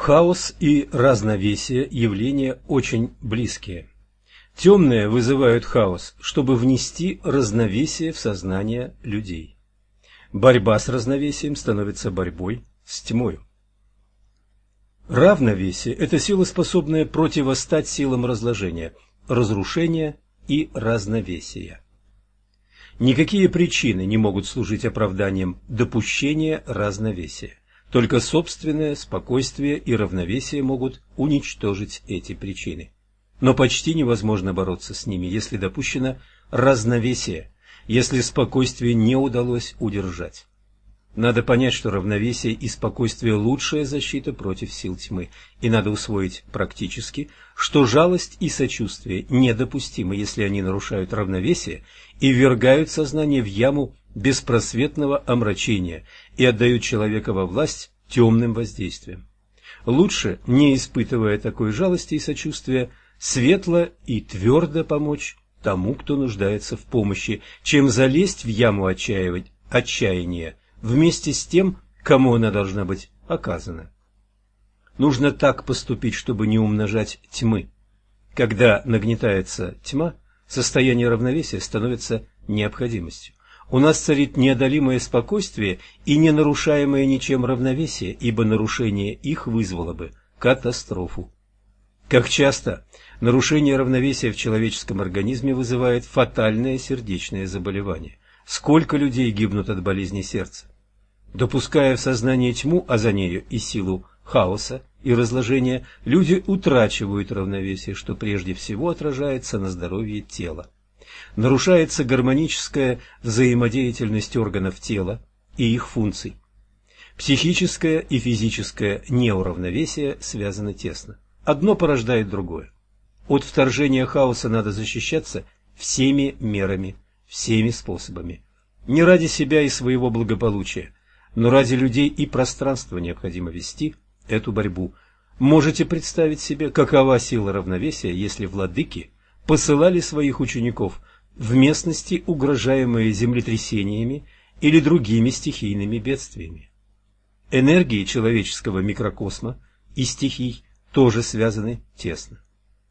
Хаос и разновесие – явления очень близкие. Темные вызывают хаос, чтобы внести разновесие в сознание людей. Борьба с разновесием становится борьбой с тьмою. Равновесие – это сила, способная противостать силам разложения, разрушения и разновесия. Никакие причины не могут служить оправданием допущения разновесия. Только собственное спокойствие и равновесие могут уничтожить эти причины. Но почти невозможно бороться с ними, если допущено разновесие, если спокойствие не удалось удержать. Надо понять, что равновесие и спокойствие – лучшая защита против сил тьмы, и надо усвоить практически, что жалость и сочувствие недопустимы, если они нарушают равновесие и ввергают сознание в яму беспросветного омрачения и отдают человека во власть темным воздействием. Лучше, не испытывая такой жалости и сочувствия, светло и твердо помочь тому, кто нуждается в помощи, чем залезть в яму отчаяния вместе с тем, кому она должна быть оказана. Нужно так поступить, чтобы не умножать тьмы. Когда нагнетается тьма, состояние равновесия становится необходимостью. У нас царит неодолимое спокойствие и ненарушаемое ничем равновесие, ибо нарушение их вызвало бы катастрофу. Как часто нарушение равновесия в человеческом организме вызывает фатальное сердечное заболевание. Сколько людей гибнут от болезни сердца? Допуская в сознание тьму, а за нею и силу хаоса и разложения, люди утрачивают равновесие, что прежде всего отражается на здоровье тела. Нарушается гармоническая взаимодеятельность органов тела и их функций. Психическое и физическое неуравновесие связаны тесно. Одно порождает другое. От вторжения хаоса надо защищаться всеми мерами всеми способами. Не ради себя и своего благополучия, но ради людей и пространства необходимо вести эту борьбу. Можете представить себе, какова сила равновесия, если владыки посылали своих учеников в местности, угрожаемые землетрясениями или другими стихийными бедствиями. Энергии человеческого микрокосма и стихий тоже связаны тесно.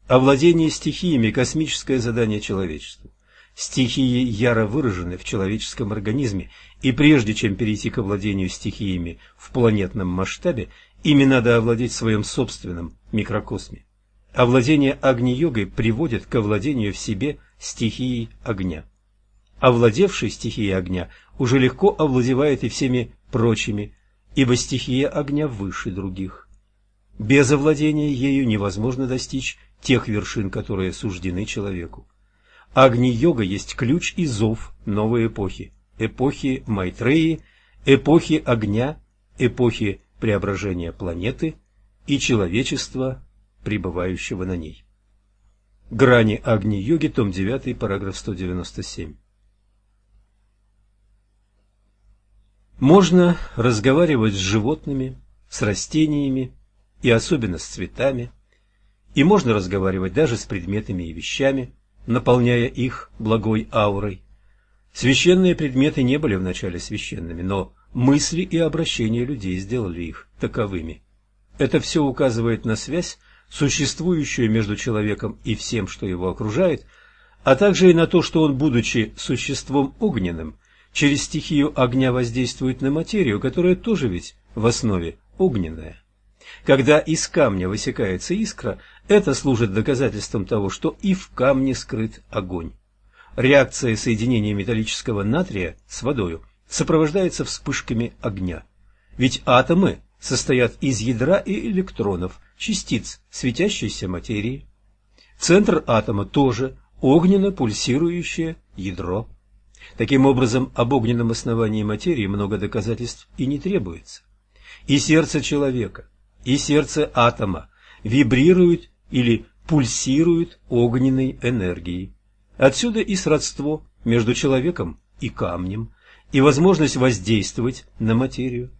Овладение стихиями – космическое задание человечеству. Стихии яро выражены в человеческом организме, и прежде чем перейти к овладению стихиями в планетном масштабе, ими надо овладеть в своем собственном микрокосме. Овладение Агни-йогой приводит к овладению в себе стихией огня. Овладевший стихией огня уже легко овладевает и всеми прочими, ибо стихия огня выше других. Без овладения ею невозможно достичь тех вершин, которые суждены человеку. Агни-йога есть ключ и зов новой эпохи, эпохи Майтреи, эпохи огня, эпохи преображения планеты и человечества, пребывающего на ней. Грани Агни-йоги, том 9, параграф 197. Можно разговаривать с животными, с растениями и особенно с цветами, и можно разговаривать даже с предметами и вещами – наполняя их благой аурой. Священные предметы не были вначале священными, но мысли и обращения людей сделали их таковыми. Это все указывает на связь, существующую между человеком и всем, что его окружает, а также и на то, что он, будучи существом огненным, через стихию огня воздействует на материю, которая тоже ведь в основе огненная. Когда из камня высекается искра, это служит доказательством того, что и в камне скрыт огонь. Реакция соединения металлического натрия с водой сопровождается вспышками огня. Ведь атомы состоят из ядра и электронов, частиц светящейся материи. Центр атома тоже огненно-пульсирующее ядро. Таким образом, об огненном основании материи много доказательств и не требуется. И сердце человека, и сердце атома вибрируют или пульсирует огненной энергией. Отсюда и сродство между человеком и камнем, и возможность воздействовать на материю.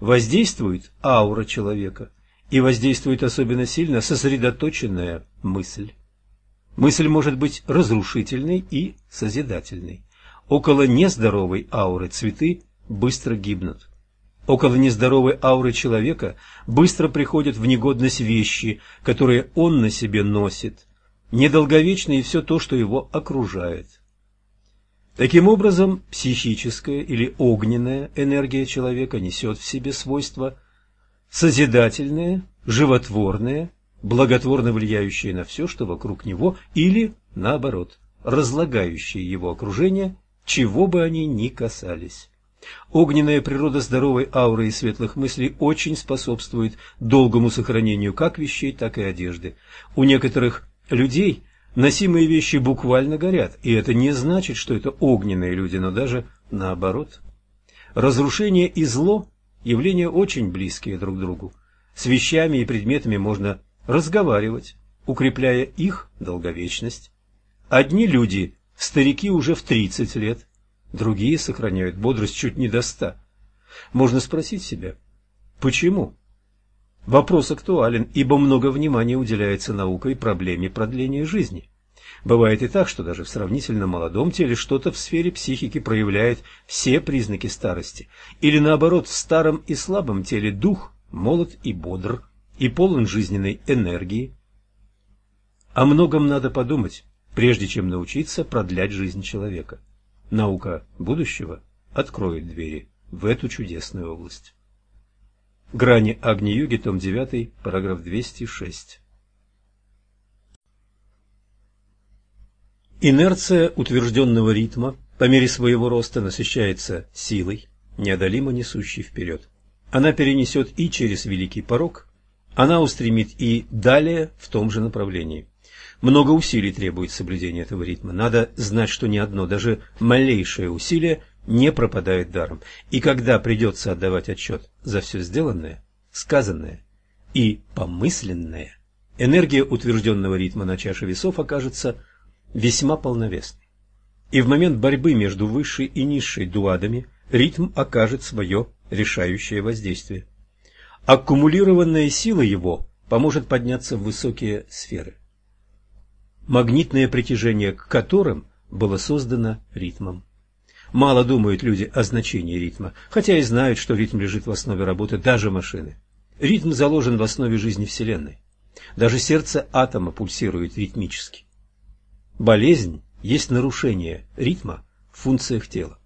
Воздействует аура человека, и воздействует особенно сильно сосредоточенная мысль. Мысль может быть разрушительной и созидательной. Около нездоровой ауры цветы быстро гибнут. Около нездоровой ауры человека быстро приходят в негодность вещи, которые он на себе носит. Недолговечно и все то, что его окружает. Таким образом, психическая или огненная энергия человека несет в себе свойства созидательные, животворные, благотворно влияющие на все, что вокруг него, или, наоборот, разлагающие его окружение, чего бы они ни касались. Огненная природа здоровой ауры и светлых мыслей очень способствует долгому сохранению как вещей, так и одежды. У некоторых людей – Носимые вещи буквально горят, и это не значит, что это огненные люди, но даже наоборот. Разрушение и зло – явления очень близкие друг другу. С вещами и предметами можно разговаривать, укрепляя их долговечность. Одни люди – старики уже в 30 лет, другие сохраняют бодрость чуть не до 100. Можно спросить себя, почему? Вопрос актуален, ибо много внимания уделяется наукой проблеме продления жизни. Бывает и так, что даже в сравнительно молодом теле что-то в сфере психики проявляет все признаки старости. Или наоборот, в старом и слабом теле дух молод и бодр, и полон жизненной энергии. О многом надо подумать, прежде чем научиться продлять жизнь человека. Наука будущего откроет двери в эту чудесную область. Грани Агни-йоги, том 9, параграф 206. Инерция утвержденного ритма по мере своего роста насыщается силой, неодолимо несущей вперед. Она перенесет и через великий порог, она устремит и далее в том же направлении. Много усилий требует соблюдения этого ритма. Надо знать, что ни одно, даже малейшее усилие – не пропадает даром. И когда придется отдавать отчет за все сделанное, сказанное и помысленное, энергия утвержденного ритма на чаше весов окажется весьма полновесной. И в момент борьбы между высшей и низшей дуадами ритм окажет свое решающее воздействие. Аккумулированная сила его поможет подняться в высокие сферы, магнитное притяжение к которым было создано ритмом. Мало думают люди о значении ритма, хотя и знают, что ритм лежит в основе работы даже машины. Ритм заложен в основе жизни Вселенной. Даже сердце атома пульсирует ритмически. Болезнь есть нарушение ритма в функциях тела.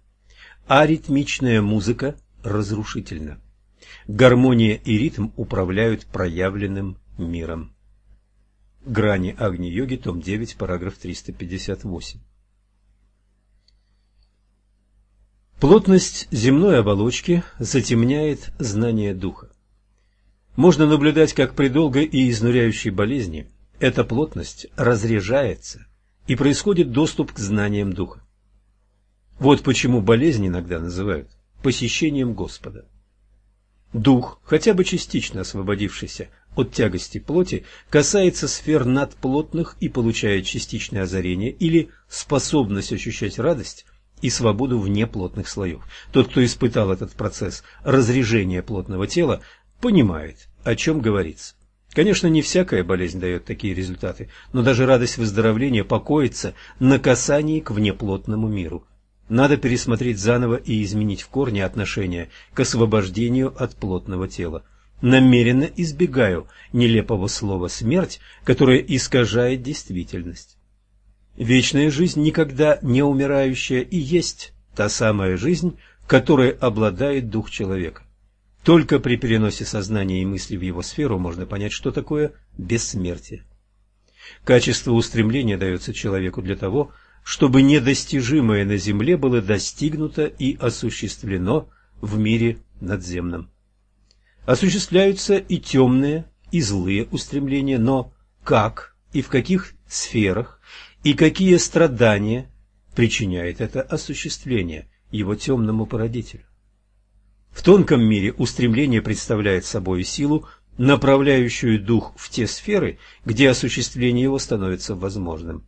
Аритмичная музыка разрушительна. Гармония и ритм управляют проявленным миром. Грани Агни-йоги, том 9, параграф 358. Плотность земной оболочки затемняет знание духа. Можно наблюдать, как при долгой и изнуряющей болезни эта плотность разряжается и происходит доступ к знаниям духа. Вот почему болезнь иногда называют посещением Господа. Дух, хотя бы частично освободившийся от тягости плоти, касается сфер надплотных и получает частичное озарение или способность ощущать радость и свободу вне плотных слоев. Тот, кто испытал этот процесс разрежения плотного тела, понимает, о чем говорится. Конечно, не всякая болезнь дает такие результаты, но даже радость выздоровления покоится на касании к внеплотному миру. Надо пересмотреть заново и изменить в корне отношение к освобождению от плотного тела. Намеренно избегаю нелепого слова «смерть», которое искажает действительность. Вечная жизнь, никогда не умирающая, и есть та самая жизнь, которой обладает дух человека. Только при переносе сознания и мысли в его сферу можно понять, что такое бессмертие. Качество устремления дается человеку для того, чтобы недостижимое на земле было достигнуто и осуществлено в мире надземном. Осуществляются и темные, и злые устремления, но как и в каких сферах и какие страдания причиняет это осуществление его темному породителю. В тонком мире устремление представляет собой силу, направляющую дух в те сферы, где осуществление его становится возможным.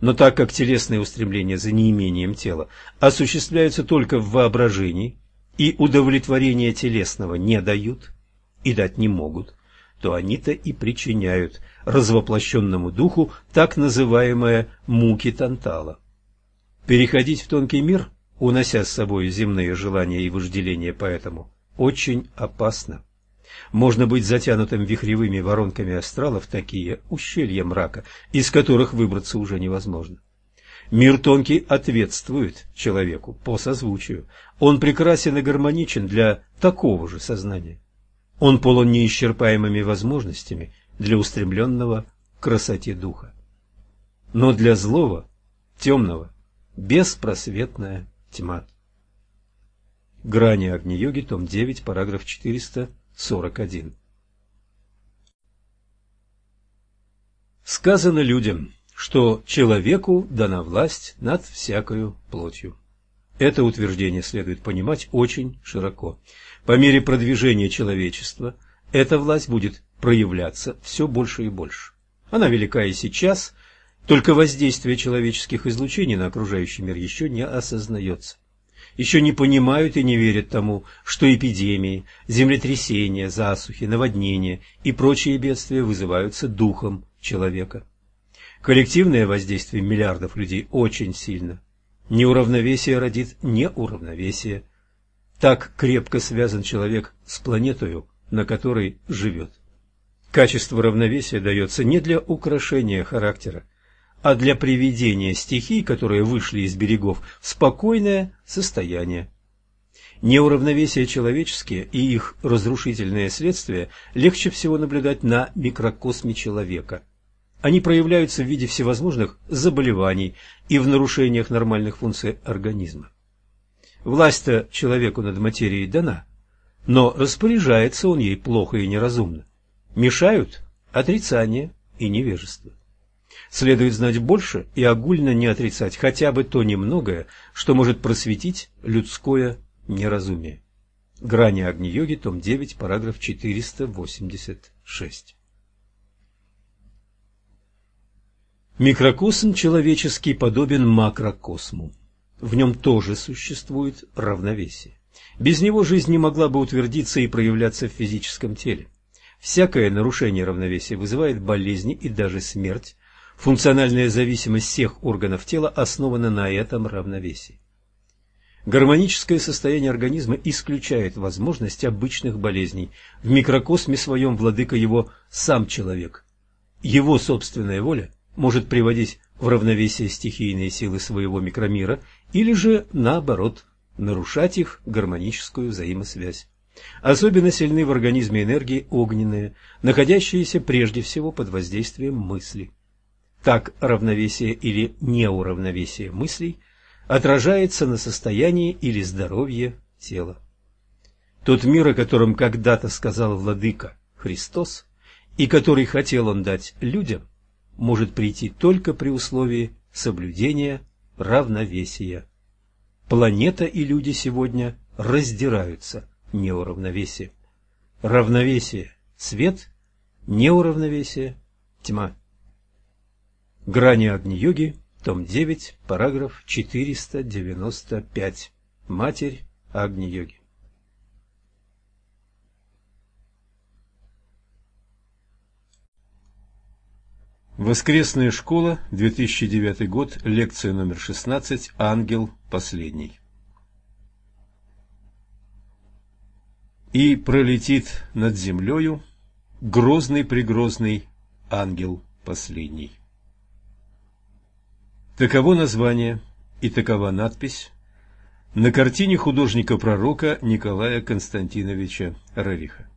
Но так как телесные устремления за неимением тела осуществляются только в воображении и удовлетворения телесного не дают и дать не могут, то они-то и причиняют развоплощенному духу так называемые муки Тантала. Переходить в тонкий мир, унося с собой земные желания и вожделения поэтому, очень опасно. Можно быть затянутым вихревыми воронками астрала в такие ущелья мрака, из которых выбраться уже невозможно. Мир тонкий ответствует человеку по созвучию. Он прекрасен и гармоничен для такого же сознания. Он полон неисчерпаемыми возможностями для устремленного к красоте духа. Но для злого, темного, беспросветная тьма. Грани Агни-йоги, том 9, параграф 441. Сказано людям, что человеку дана власть над всякою плотью. Это утверждение следует понимать очень широко. По мере продвижения человечества эта власть будет проявляться все больше и больше. Она велика и сейчас, только воздействие человеческих излучений на окружающий мир еще не осознается. Еще не понимают и не верят тому, что эпидемии, землетрясения, засухи, наводнения и прочие бедствия вызываются духом человека. Коллективное воздействие миллиардов людей очень сильно. Неуравновесие родит неуравновесие. Так крепко связан человек с планетою, на которой живет. Качество равновесия дается не для украшения характера, а для приведения стихий, которые вышли из берегов, в спокойное состояние. Неуравновесие человеческие и их разрушительные следствия легче всего наблюдать на микрокосме человека – они проявляются в виде всевозможных заболеваний и в нарушениях нормальных функций организма. Власть-то человеку над материей дана, но распоряжается он ей плохо и неразумно. Мешают отрицание и невежество. Следует знать больше и огульно не отрицать хотя бы то немногое, что может просветить людское неразумие. Грани Агни-йоги, том 9, параграф 486. Микрокосм человеческий подобен макрокосму. В нем тоже существует равновесие. Без него жизнь не могла бы утвердиться и проявляться в физическом теле. Всякое нарушение равновесия вызывает болезни и даже смерть. Функциональная зависимость всех органов тела основана на этом равновесии. Гармоническое состояние организма исключает возможность обычных болезней. В микрокосме своем владыка его сам человек. Его собственная воля может приводить в равновесие стихийные силы своего микромира или же, наоборот, нарушать их гармоническую взаимосвязь. Особенно сильны в организме энергии огненные, находящиеся прежде всего под воздействием мысли. Так равновесие или неуравновесие мыслей отражается на состоянии или здоровье тела. Тот мир, о котором когда-то сказал владыка Христос, и который хотел он дать людям – может прийти только при условии соблюдения равновесия. Планета и люди сегодня раздираются неуравновесием. Равновесие – свет, неуравновесие – тьма. Грани Агни-йоги, том 9, параграф 495. Матерь Агни-йоги. Воскресная школа, 2009 год, лекция номер 16, ангел последний. И пролетит над землею грозный-пригрозный ангел последний. Таково название и такова надпись на картине художника-пророка Николая Константиновича Рериха.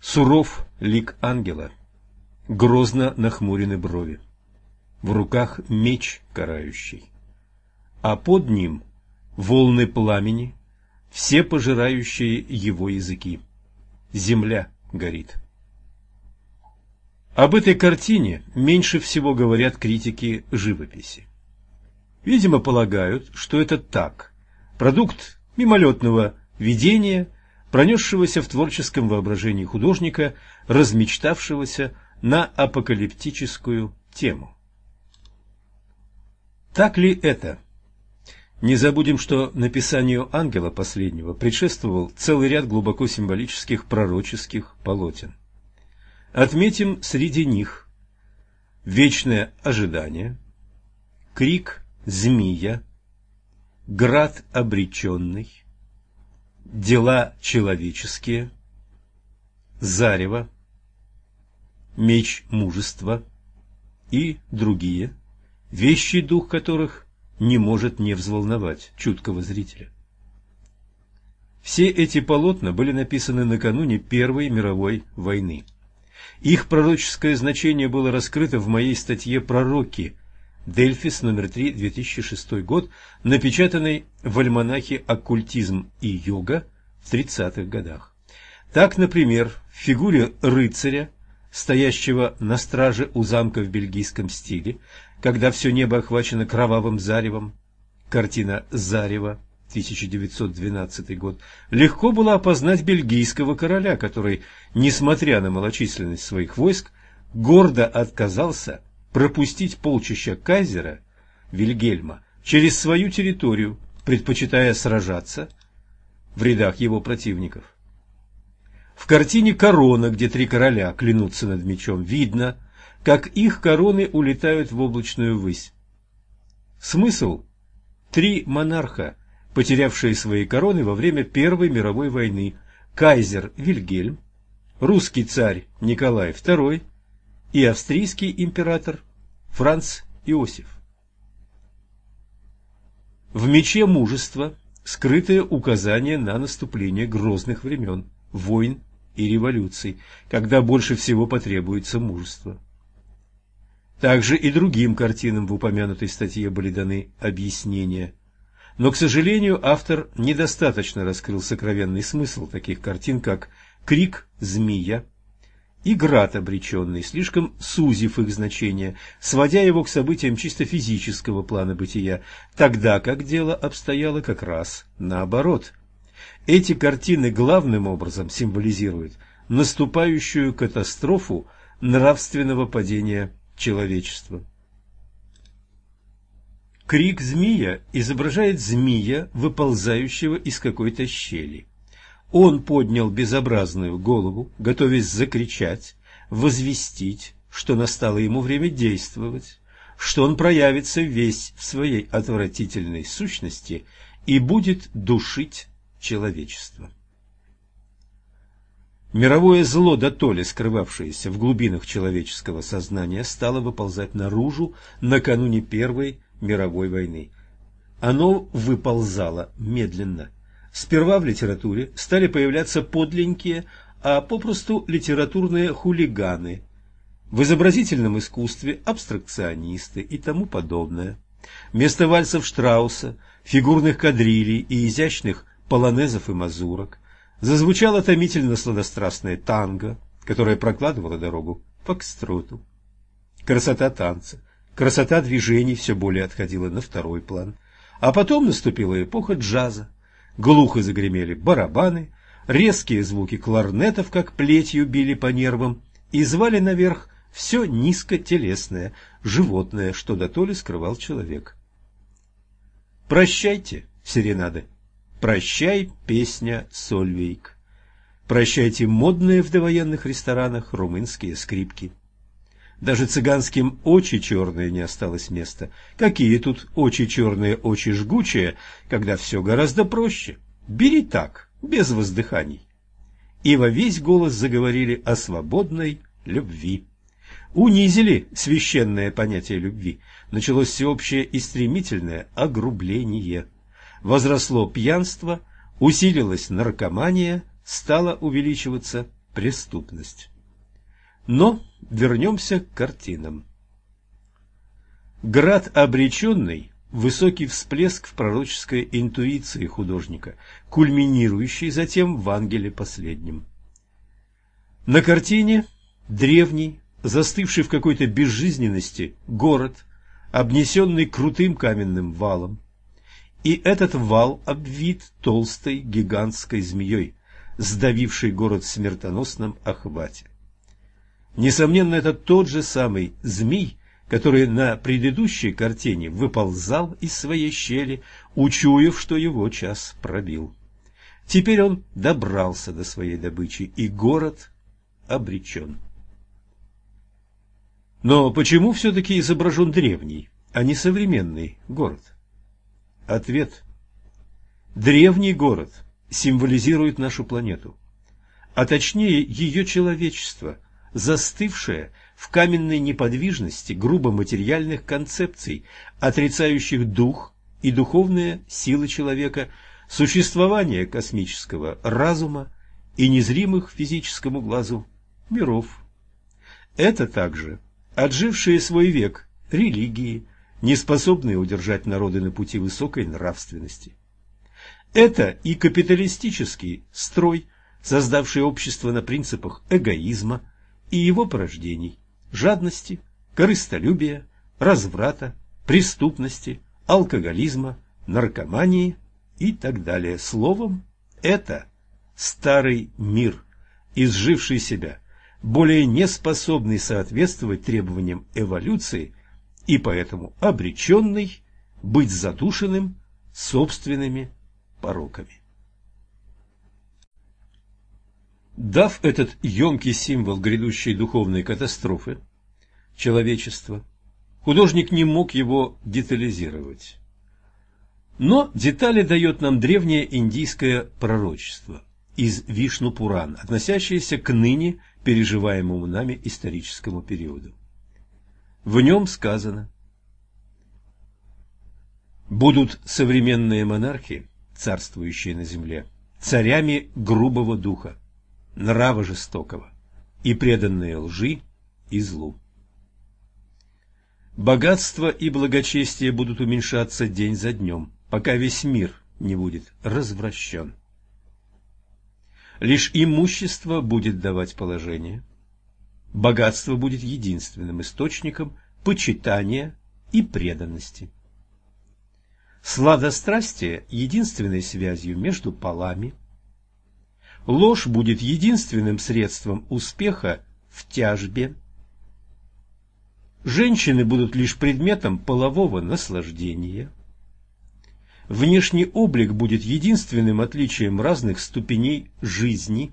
Суров лик ангела – грозно нахмурены брови. В руках меч карающий. А под ним волны пламени, все пожирающие его языки. Земля горит. Об этой картине меньше всего говорят критики живописи. Видимо, полагают, что это так, продукт мимолетного видения, пронесшегося в творческом воображении художника, размечтавшегося на апокалиптическую тему. Так ли это? Не забудем, что написанию ангела последнего предшествовал целый ряд глубоко символических пророческих полотен. Отметим среди них вечное ожидание, крик змея, град обреченный, дела человеческие, зарево, меч мужества и другие, вещий дух которых не может не взволновать чуткого зрителя. Все эти полотна были написаны накануне Первой мировой войны. Их пророческое значение было раскрыто в моей статье «Пророки» Дельфис, номер 3, 2006 год, напечатанной в альманахе «Оккультизм и йога» в 30-х годах. Так, например, в фигуре рыцаря, стоящего на страже у замка в бельгийском стиле, когда все небо охвачено кровавым заревом, картина «Зарево», 1912 год, легко было опознать бельгийского короля, который, несмотря на малочисленность своих войск, гордо отказался пропустить полчища кайзера Вильгельма через свою территорию, предпочитая сражаться в рядах его противников. В картине «Корона», где три короля клянутся над мечом, видно, как их короны улетают в облачную высь. Смысл – три монарха – потерявшие свои короны во время Первой мировой войны, кайзер Вильгельм, русский царь Николай II и австрийский император Франц Иосиф. В мече мужества скрытое указание на наступление грозных времен, войн и революций, когда больше всего потребуется мужество. Также и другим картинам в упомянутой статье были даны объяснения. Но, к сожалению, автор недостаточно раскрыл сокровенный смысл таких картин, как «Крик змея» и «Град обреченный», слишком сузив их значение, сводя его к событиям чисто физического плана бытия, тогда как дело обстояло как раз наоборот. Эти картины главным образом символизируют наступающую катастрофу нравственного падения человечества. Крик змея изображает змея, выползающего из какой-то щели. Он поднял безобразную голову, готовясь закричать, возвестить, что настало ему время действовать, что он проявится весь в своей отвратительной сущности и будет душить человечество. Мировое зло, до толи скрывавшееся в глубинах человеческого сознания, стало выползать наружу накануне Первой мировой войны. Оно выползало медленно. Сперва в литературе стали появляться подленькие, а попросту литературные хулиганы, в изобразительном искусстве абстракционисты и тому подобное. Вместо вальсов Штрауса, фигурных кадрилей и изящных полонезов и мазурок зазвучало томительно сладострастное танго, которое прокладывало дорогу фокстроту. Красота танца Красота движений все более отходила на второй план. А потом наступила эпоха джаза. Глухо загремели барабаны, резкие звуки кларнетов, как плетью, били по нервам и звали наверх все низкотелесное, животное, что до толи скрывал человек. Прощайте, серенады. Прощай, песня Сольвейк. Прощайте модные в довоенных ресторанах румынские скрипки. Даже цыганским очи черные не осталось места. Какие тут очи черные, очи жгучие, когда все гораздо проще. Бери так, без воздыханий. И во весь голос заговорили о свободной любви. Унизили священное понятие любви. Началось всеобщее и стремительное огрубление. Возросло пьянство, усилилась наркомания, стала увеличиваться преступность. Но вернемся к картинам. Град обреченный – высокий всплеск в пророческой интуиции художника, кульминирующий затем в ангеле последнем. На картине древний, застывший в какой-то безжизненности город, обнесенный крутым каменным валом. И этот вал обвит толстой гигантской змеей, сдавившей город в смертоносном охвате. Несомненно, это тот же самый змей, который на предыдущей картине выползал из своей щели, учуяв, что его час пробил. Теперь он добрался до своей добычи, и город обречен. Но почему все-таки изображен древний, а не современный город? Ответ. Древний город символизирует нашу планету, а точнее ее человечество, застывшее в каменной неподвижности грубо материальных концепций, отрицающих дух и духовные силы человека, существование космического разума и незримых физическому глазу миров. Это также отжившие свой век религии, не способные удержать народы на пути высокой нравственности. Это и капиталистический строй, создавший общество на принципах эгоизма и его порождений, жадности, корыстолюбия, разврата, преступности, алкоголизма, наркомании и так далее. Словом, это старый мир, изживший себя, более не способный соответствовать требованиям эволюции и поэтому обреченный быть задушенным собственными пороками. Дав этот емкий символ грядущей духовной катастрофы человечества, художник не мог его детализировать. Но детали дает нам древнее индийское пророчество из Вишну-Пуран, относящееся к ныне переживаемому нами историческому периоду. В нем сказано «Будут современные монархи, царствующие на земле, царями грубого духа, нрава жестокого и преданные лжи и злу. Богатство и благочестие будут уменьшаться день за днем, пока весь мир не будет развращен. Лишь имущество будет давать положение. Богатство будет единственным источником почитания и преданности. Сладострастие – единственной связью между полами. Ложь будет единственным средством успеха в тяжбе. Женщины будут лишь предметом полового наслаждения. Внешний облик будет единственным отличием разных ступеней жизни.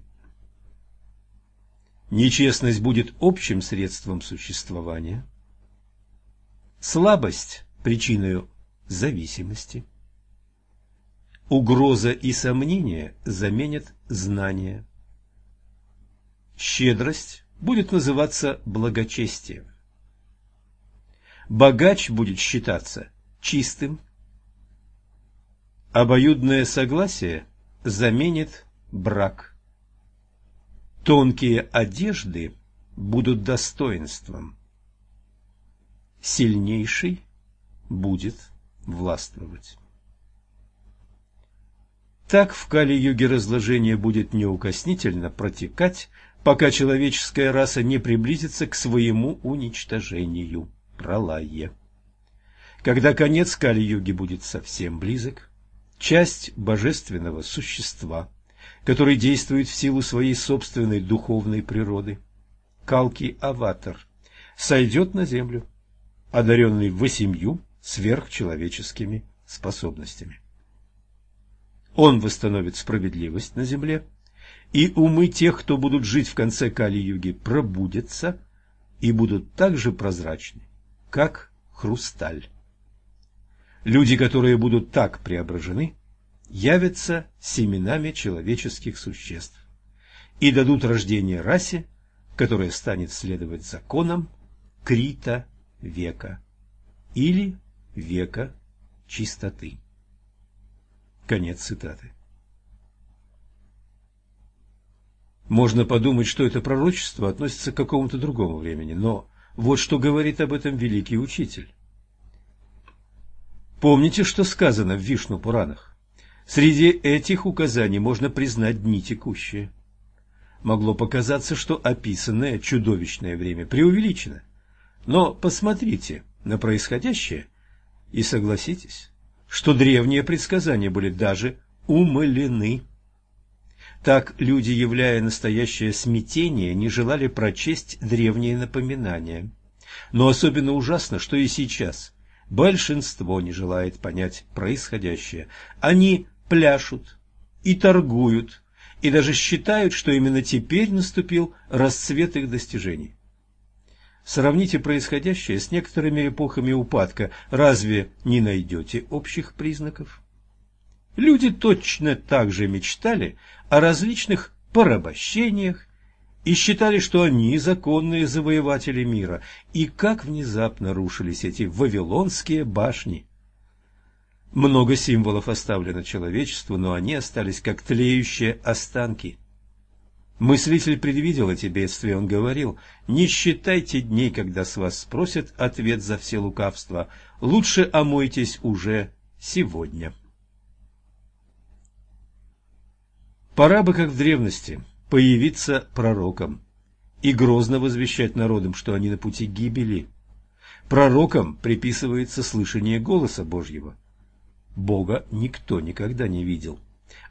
Нечестность будет общим средством существования. Слабость – причиной зависимости. Угроза и сомнение заменят знания. Щедрость будет называться благочестием. Богач будет считаться чистым, Обоюдное согласие заменит брак. Тонкие одежды будут достоинством. Сильнейший будет властвовать. Так в Кали-юге разложение будет неукоснительно протекать, пока человеческая раса не приблизится к своему уничтожению, пролае. Когда конец Кали-юги будет совсем близок, часть божественного существа, который действует в силу своей собственной духовной природы, Калки-аватар, сойдет на землю, одаренный восемью сверхчеловеческими способностями. Он восстановит справедливость на земле, и умы тех, кто будут жить в конце Кали-юги, пробудятся и будут так же прозрачны, как хрусталь. Люди, которые будут так преображены, явятся семенами человеческих существ и дадут рождение расе, которая станет следовать законам Крита века или века чистоты. Конец цитаты. Можно подумать, что это пророчество относится к какому-то другому времени, но вот что говорит об этом великий учитель. Помните, что сказано в Вишну-Пуранах? Среди этих указаний можно признать дни текущие. Могло показаться, что описанное чудовищное время преувеличено. Но посмотрите на происходящее и согласитесь, что древние предсказания были даже умылены. Так люди, являя настоящее смятение, не желали прочесть древние напоминания. Но особенно ужасно, что и сейчас Большинство не желает понять происходящее. Они пляшут и торгуют, и даже считают, что именно теперь наступил расцвет их достижений. Сравните происходящее с некоторыми эпохами упадка. Разве не найдете общих признаков? люди точно так же мечтали о различных порабощениях и считали, что они законные завоеватели мира. И как внезапно рушились эти вавилонские башни. Много символов оставлено человечеству, но они остались как тлеющие останки. Мыслитель предвидел эти бедствия, он говорил, «Не считайте дней, когда с вас спросят ответ за все лукавства, лучше омойтесь уже сегодня». Пора бы, как в древности, появиться пророком и грозно возвещать народам, что они на пути гибели. Пророкам приписывается слышание голоса Божьего. Бога никто никогда не видел.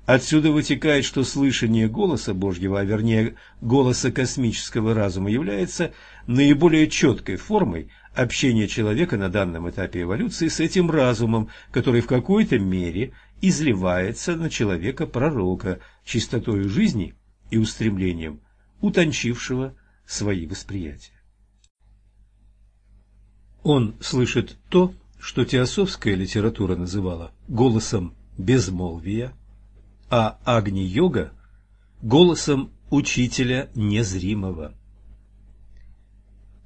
Отсюда вытекает, что слышание голоса Божьего, а вернее голоса космического разума, является наиболее четкой формой общения человека на данном этапе эволюции с этим разумом, который в какой-то мере изливается на человека-пророка чистотою жизни и устремлением, утончившего свои восприятия. Он слышит то, что теософская литература называла голосом безмолвия, а Агни-йога – голосом учителя незримого.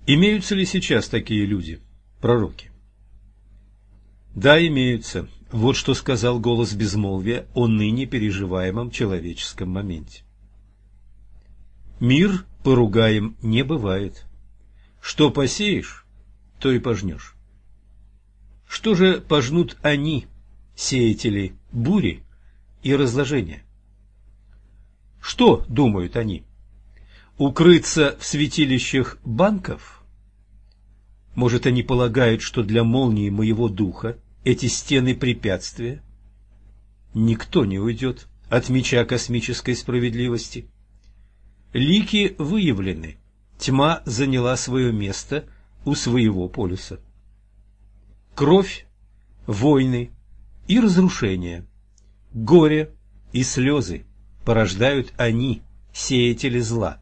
Имеются ли сейчас такие люди, пророки? Да, имеются. Вот что сказал голос безмолвия о ныне переживаемом человеческом моменте. Мир поругаем не бывает. Что посеешь, то и пожнешь. Что же пожнут они, сеятели бури и разложения? Что думают они? Укрыться в святилищах банков? Может, они полагают, что для молнии моего духа эти стены препятствия? Никто не уйдет от меча космической справедливости. Лики выявлены, тьма заняла свое место у своего полюса. Кровь, войны и разрушения, горе и слезы порождают они, сеятели зла.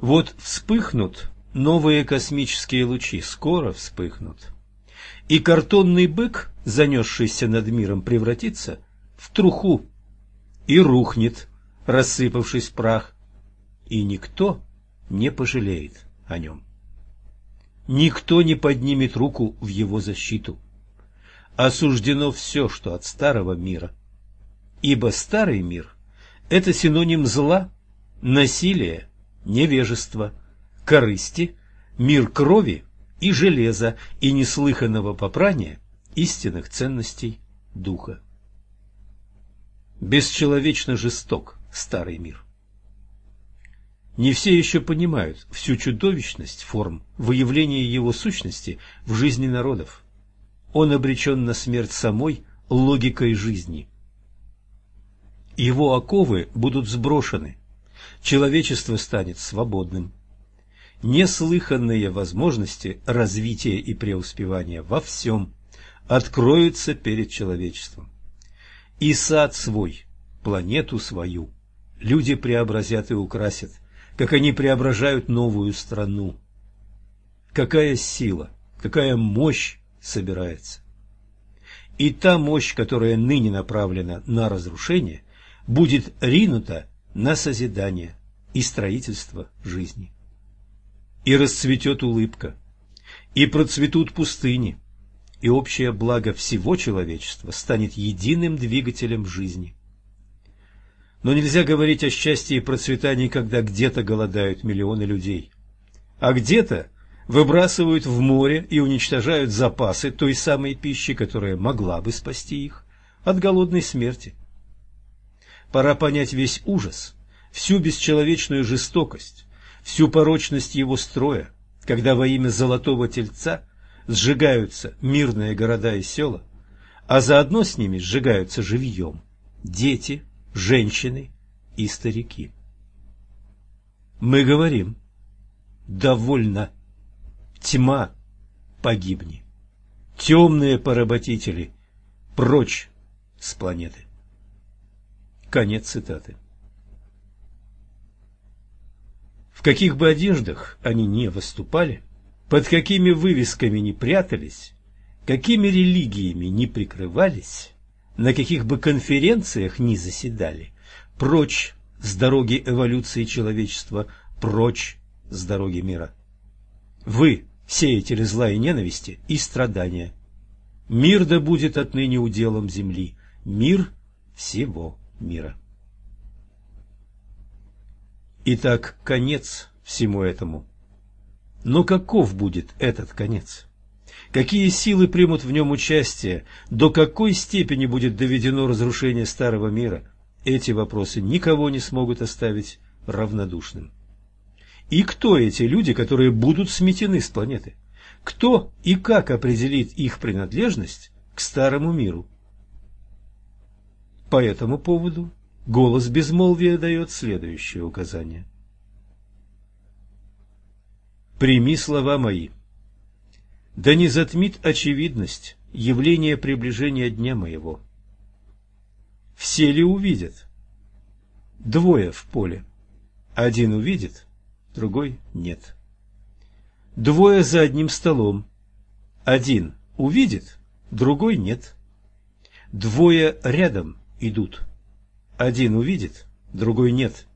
Вот вспыхнут новые космические лучи, скоро вспыхнут и картонный бык, занесшийся над миром, превратится в труху и рухнет, рассыпавшись в прах, и никто не пожалеет о нем. Никто не поднимет руку в его защиту. Осуждено все, что от старого мира. Ибо старый мир – это синоним зла, насилия, невежества, корысти, мир крови и железа, и неслыханного попрания истинных ценностей духа. Бесчеловечно жесток старый мир. Не все еще понимают всю чудовищность форм выявления его сущности в жизни народов. Он обречен на смерть самой логикой жизни. Его оковы будут сброшены, человечество станет свободным неслыханные возможности развития и преуспевания во всем откроются перед человечеством. И сад свой, планету свою, люди преобразят и украсят, как они преображают новую страну. Какая сила, какая мощь собирается. И та мощь, которая ныне направлена на разрушение, будет ринута на созидание и строительство жизни и расцветет улыбка, и процветут пустыни, и общее благо всего человечества станет единым двигателем жизни. Но нельзя говорить о счастье и процветании, когда где-то голодают миллионы людей, а где-то выбрасывают в море и уничтожают запасы той самой пищи, которая могла бы спасти их от голодной смерти. Пора понять весь ужас, всю бесчеловечную жестокость, всю порочность его строя, когда во имя золотого тельца сжигаются мирные города и села, а заодно с ними сжигаются живьем дети, женщины и старики. Мы говорим, довольно, тьма, погибни, темные поработители, прочь с планеты. Конец цитаты. В каких бы одеждах они ни выступали, под какими вывесками ни прятались, какими религиями ни прикрывались, на каких бы конференциях ни заседали, прочь с дороги эволюции человечества, прочь с дороги мира. Вы сеятели зла и ненависти и страдания. Мир да будет отныне уделом земли, мир всего мира. Итак, конец всему этому. Но каков будет этот конец? Какие силы примут в нем участие? До какой степени будет доведено разрушение старого мира? Эти вопросы никого не смогут оставить равнодушным. И кто эти люди, которые будут сметены с планеты? Кто и как определит их принадлежность к старому миру? По этому поводу голос безмолвия дает следующее указание. Прими слова мои. Да не затмит очевидность явление приближения дня моего. Все ли увидят? Двое в поле. Один увидит, другой нет. Двое за одним столом. Один увидит, другой нет. Двое рядом идут. Один увидит, другой нет.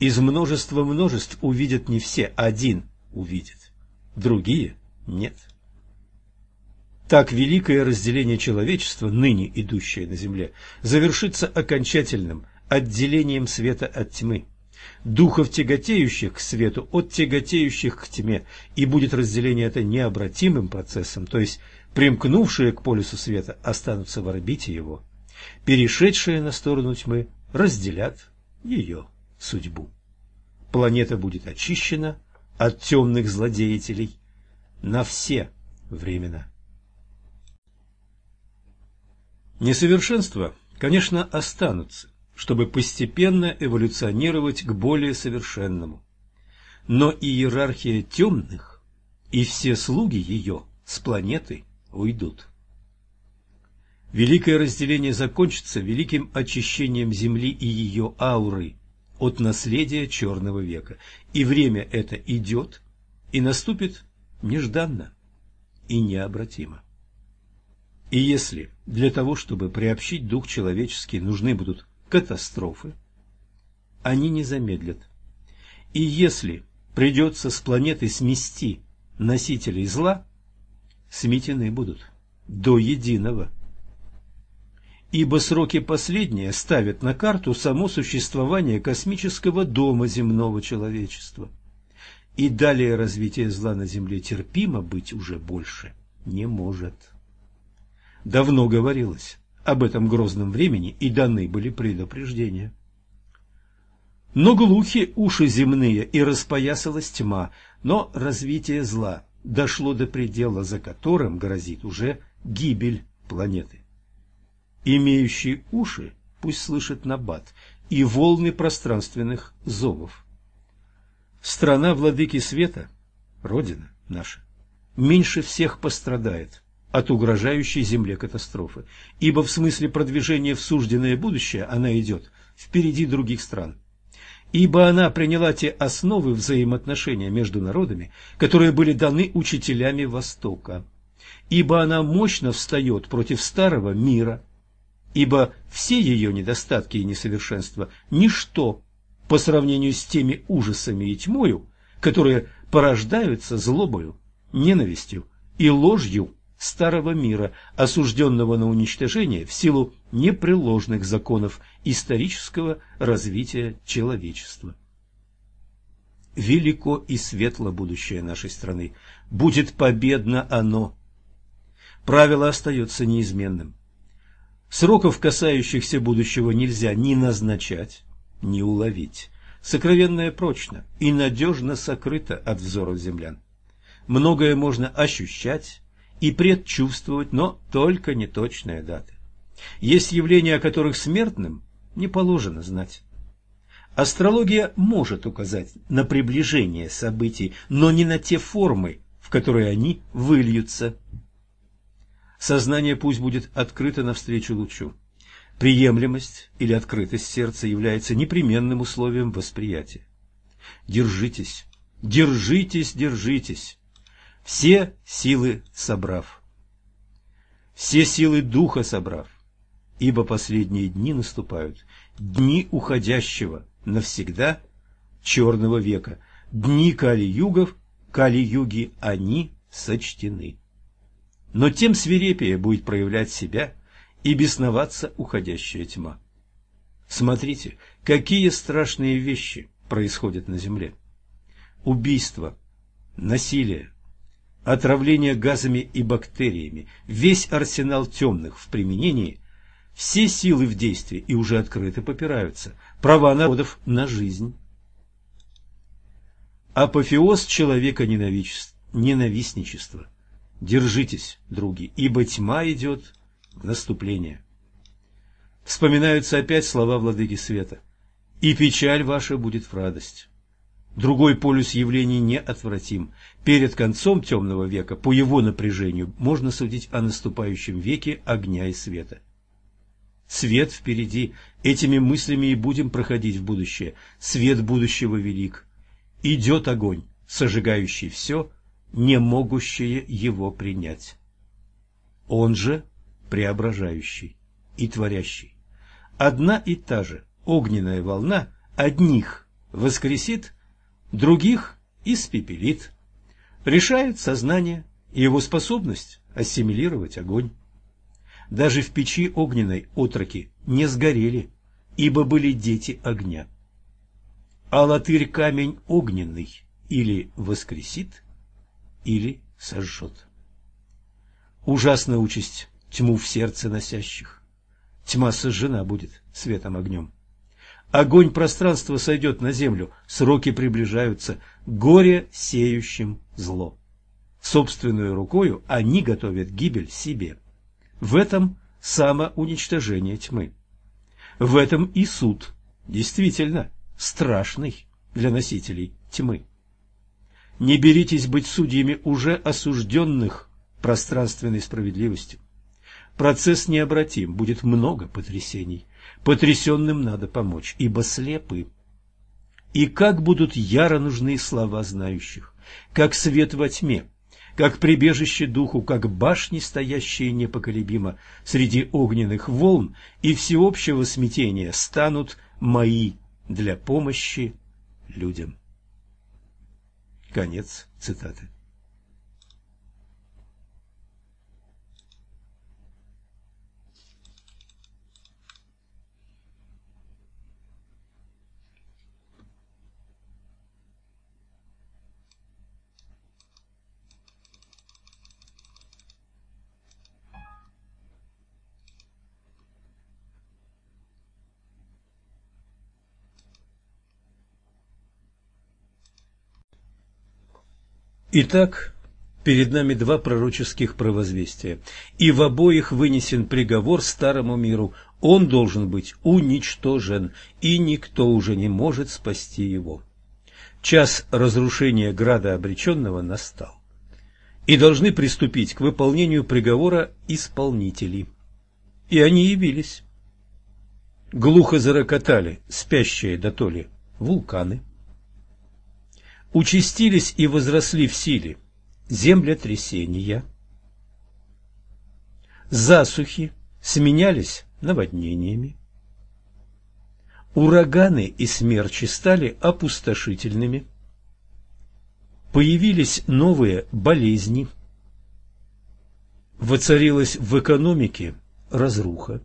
Из множества множеств увидят не все, один увидит, другие нет. Так великое разделение человечества, ныне идущее на земле, завершится окончательным отделением света от тьмы духов, тяготеющих к свету, от тяготеющих к тьме, и будет разделение это необратимым процессом, то есть примкнувшие к полюсу света останутся в орбите его, перешедшие на сторону тьмы разделят ее судьбу. Планета будет очищена от темных злодеятелей на все времена. Несовершенства, конечно, останутся, чтобы постепенно эволюционировать к более совершенному. Но иерархия темных и все слуги ее с планеты уйдут. Великое разделение закончится великим очищением Земли и ее ауры от наследия Черного века, и время это идет и наступит нежданно и необратимо. И если для того, чтобы приобщить дух человеческий, нужны будут катастрофы, они не замедлят. И если придется с планеты смести носителей зла, сметены будут до единого. Ибо сроки последние ставят на карту само существование космического дома земного человечества. И далее развитие зла на Земле терпимо быть уже больше не может. Давно говорилось, об этом грозном времени и даны были предупреждения. Но глухи уши земные, и распоясалась тьма, но развитие зла дошло до предела, за которым грозит уже гибель планеты. Имеющие уши пусть слышат набат и волны пространственных зовов. Страна владыки света, Родина наша, меньше всех пострадает от угрожающей Земле катастрофы, ибо в смысле продвижения в сужденное будущее она идет впереди других стран. Ибо она приняла те основы взаимоотношения между народами, которые были даны учителями Востока. Ибо она мощно встает против старого мира, ибо все ее недостатки и несовершенства – ничто по сравнению с теми ужасами и тьмою, которые порождаются злобою, ненавистью и ложью старого мира, осужденного на уничтожение в силу непреложных законов исторического развития человечества. Велико и светло будущее нашей страны. Будет победно оно. Правило остается неизменным. Сроков, касающихся будущего, нельзя ни назначать, ни уловить. Сокровенное прочно и надежно сокрыто от взоров землян. Многое можно ощущать, и предчувствовать, но только неточные даты. Есть явления, о которых смертным не положено знать. Астрология может указать на приближение событий, но не на те формы, в которые они выльются. Сознание пусть будет открыто навстречу лучу. Приемлемость или открытость сердца является непременным условием восприятия. Держитесь, держитесь, держитесь. Все силы собрав, все силы духа собрав, ибо последние дни наступают, дни уходящего навсегда черного века, дни Кали-югов, Кали-юги, они сочтены. Но тем свирепее будет проявлять себя и бесноваться уходящая тьма. Смотрите, какие страшные вещи происходят на земле. Убийство, насилие, отравление газами и бактериями, весь арсенал темных в применении, все силы в действии и уже открыто попираются, права народов на жизнь. Апофеоз человека ненавистничества. Держитесь, други, ибо тьма идет в наступление. Вспоминаются опять слова владыки света. И печаль ваша будет в радость. Другой полюс явлений неотвратим. Перед концом темного века, по его напряжению, можно судить о наступающем веке огня и света. Свет впереди, этими мыслями и будем проходить в будущее. Свет будущего велик. Идет огонь, сожигающий все, не могущее его принять. Он же преображающий и творящий. Одна и та же огненная волна одних воскресит, других испепелит. Решает сознание и его способность ассимилировать огонь. Даже в печи огненной отроки не сгорели, ибо были дети огня. А латырь камень огненный или воскресит, или сожжет. Ужасная участь тьму в сердце носящих. Тьма сожжена будет светом огнем. Огонь пространства сойдет на землю, сроки приближаются, горе сеющим зло. Собственную рукою они готовят гибель себе. В этом самоуничтожение тьмы. В этом и суд, действительно, страшный для носителей тьмы. Не беритесь быть судьями уже осужденных пространственной справедливостью. Процесс необратим, будет много потрясений. Потрясенным надо помочь, ибо слепы. И как будут яро нужны слова знающих, как свет во тьме, как прибежище духу, как башни, стоящие непоколебимо среди огненных волн и всеобщего смятения, станут мои для помощи людям. Конец цитаты. Итак, перед нами два пророческих провозвестия, и в обоих вынесен приговор старому миру. Он должен быть уничтожен, и никто уже не может спасти его. Час разрушения града обреченного настал, и должны приступить к выполнению приговора исполнители. И они явились. Глухо зарокотали спящие дотоле вулканы участились и возросли в силе. Землетрясения, засухи сменялись наводнениями, ураганы и смерчи стали опустошительными, появились новые болезни, воцарилась в экономике разруха,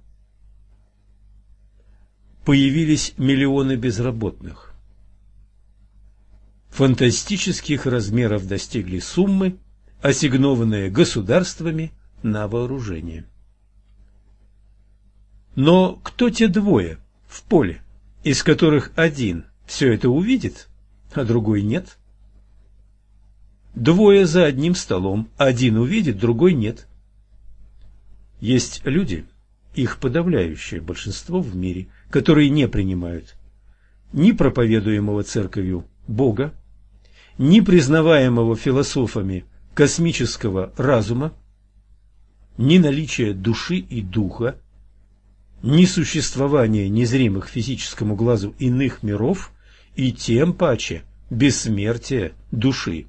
появились миллионы безработных, фантастических размеров достигли суммы, ассигнованные государствами на вооружение. Но кто те двое в поле, из которых один все это увидит, а другой нет? Двое за одним столом, один увидит, другой нет. Есть люди, их подавляющее большинство в мире, которые не принимают ни проповедуемого церковью Бога, ни признаваемого философами космического разума, ни наличия души и духа, ни существования незримых физическому глазу иных миров и тем паче бессмертия души.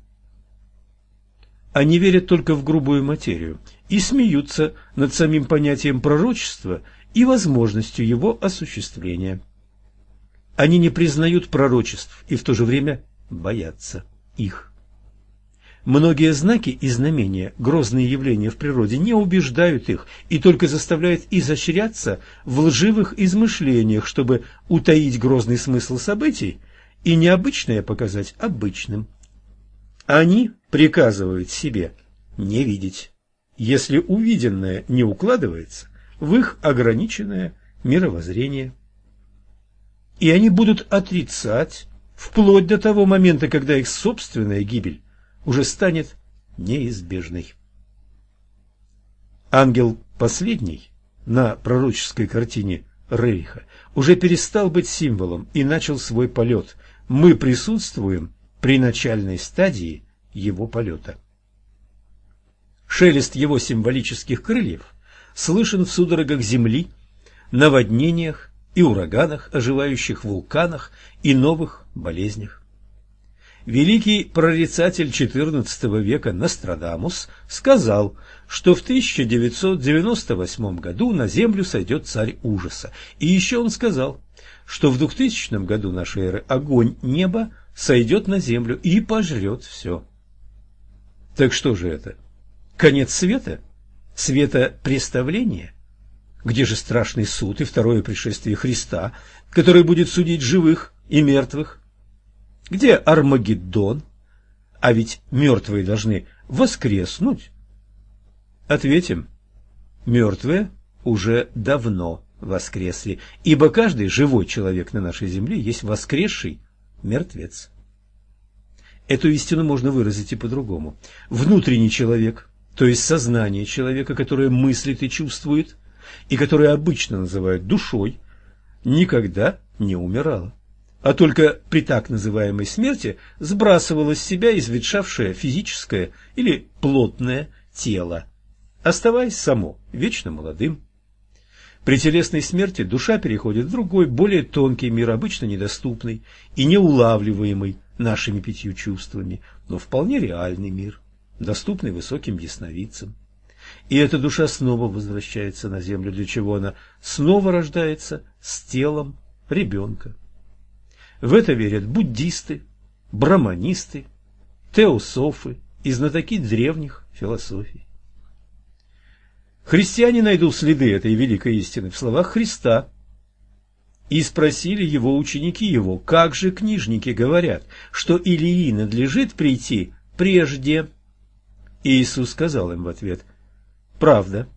Они верят только в грубую материю и смеются над самим понятием пророчества и возможностью его осуществления. Они не признают пророчеств и в то же время боятся их. Многие знаки и знамения, грозные явления в природе, не убеждают их и только заставляют изощряться в лживых измышлениях, чтобы утаить грозный смысл событий и необычное показать обычным. Они приказывают себе не видеть, если увиденное не укладывается в их ограниченное мировоззрение. И они будут отрицать вплоть до того момента, когда их собственная гибель уже станет неизбежной. Ангел последний на пророческой картине Рейха уже перестал быть символом и начал свой полет. Мы присутствуем при начальной стадии его полета. Шелест его символических крыльев слышен в судорогах земли, наводнениях и ураганах, оживающих вулканах и новых болезнях. Великий прорицатель XIV века Нострадамус сказал, что в 1998 году на землю сойдет царь ужаса. И еще он сказал, что в 2000 году нашей эры огонь неба сойдет на землю и пожрет все. Так что же это? Конец света? Представления? Где же страшный суд и второе пришествие Христа, который будет судить живых и мертвых? Где Армагеддон? А ведь мертвые должны воскреснуть. Ответим, мертвые уже давно воскресли, ибо каждый живой человек на нашей земле есть воскресший мертвец. Эту истину можно выразить и по-другому. Внутренний человек, то есть сознание человека, которое мыслит и чувствует, и которое обычно называют душой, никогда не умирало а только при так называемой смерти сбрасывало с себя изветшавшее физическое или плотное тело, оставаясь само вечно молодым. При телесной смерти душа переходит в другой, более тонкий мир, обычно недоступный и неулавливаемый нашими пятью чувствами, но вполне реальный мир, доступный высоким ясновидцам. И эта душа снова возвращается на землю, для чего она снова рождается с телом ребенка. В это верят буддисты, браманисты, теософы и знатоки древних философий. Христиане найдут следы этой великой истины в словах Христа. И спросили его ученики его, как же книжники говорят, что Илии надлежит прийти прежде? И Иисус сказал им в ответ, правда,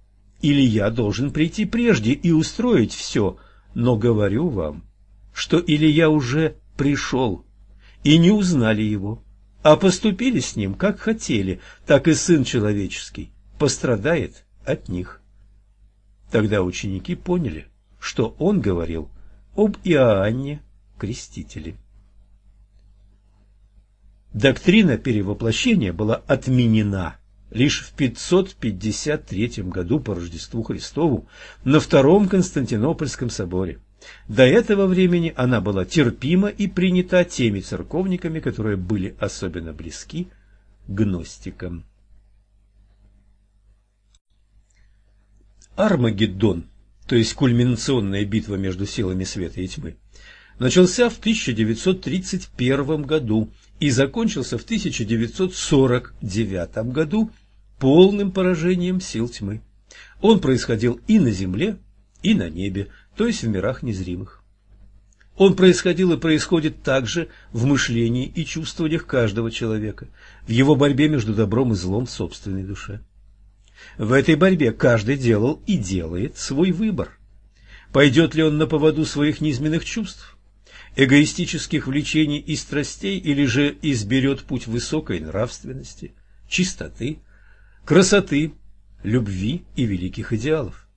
Илия должен прийти прежде и устроить все, но говорю вам, что Илья уже пришел, и не узнали его, а поступили с ним, как хотели, так и Сын Человеческий пострадает от них. Тогда ученики поняли, что он говорил об Иоанне Крестителе. Доктрина перевоплощения была отменена лишь в 553 году по Рождеству Христову на Втором Константинопольском соборе. До этого времени она была терпима и принята теми церковниками, которые были особенно близки гностикам. Армагеддон, то есть кульминационная битва между силами света и тьмы, начался в 1931 году и закончился в 1949 году полным поражением сил тьмы. Он происходил и на земле, и на небе, то есть в мирах незримых. Он происходил и происходит также в мышлении и чувствованиях каждого человека, в его борьбе между добром и злом в собственной душе. В этой борьбе каждый делал и делает свой выбор. Пойдет ли он на поводу своих низменных чувств, эгоистических влечений и страстей, или же изберет путь высокой нравственности, чистоты, красоты, любви и великих идеалов?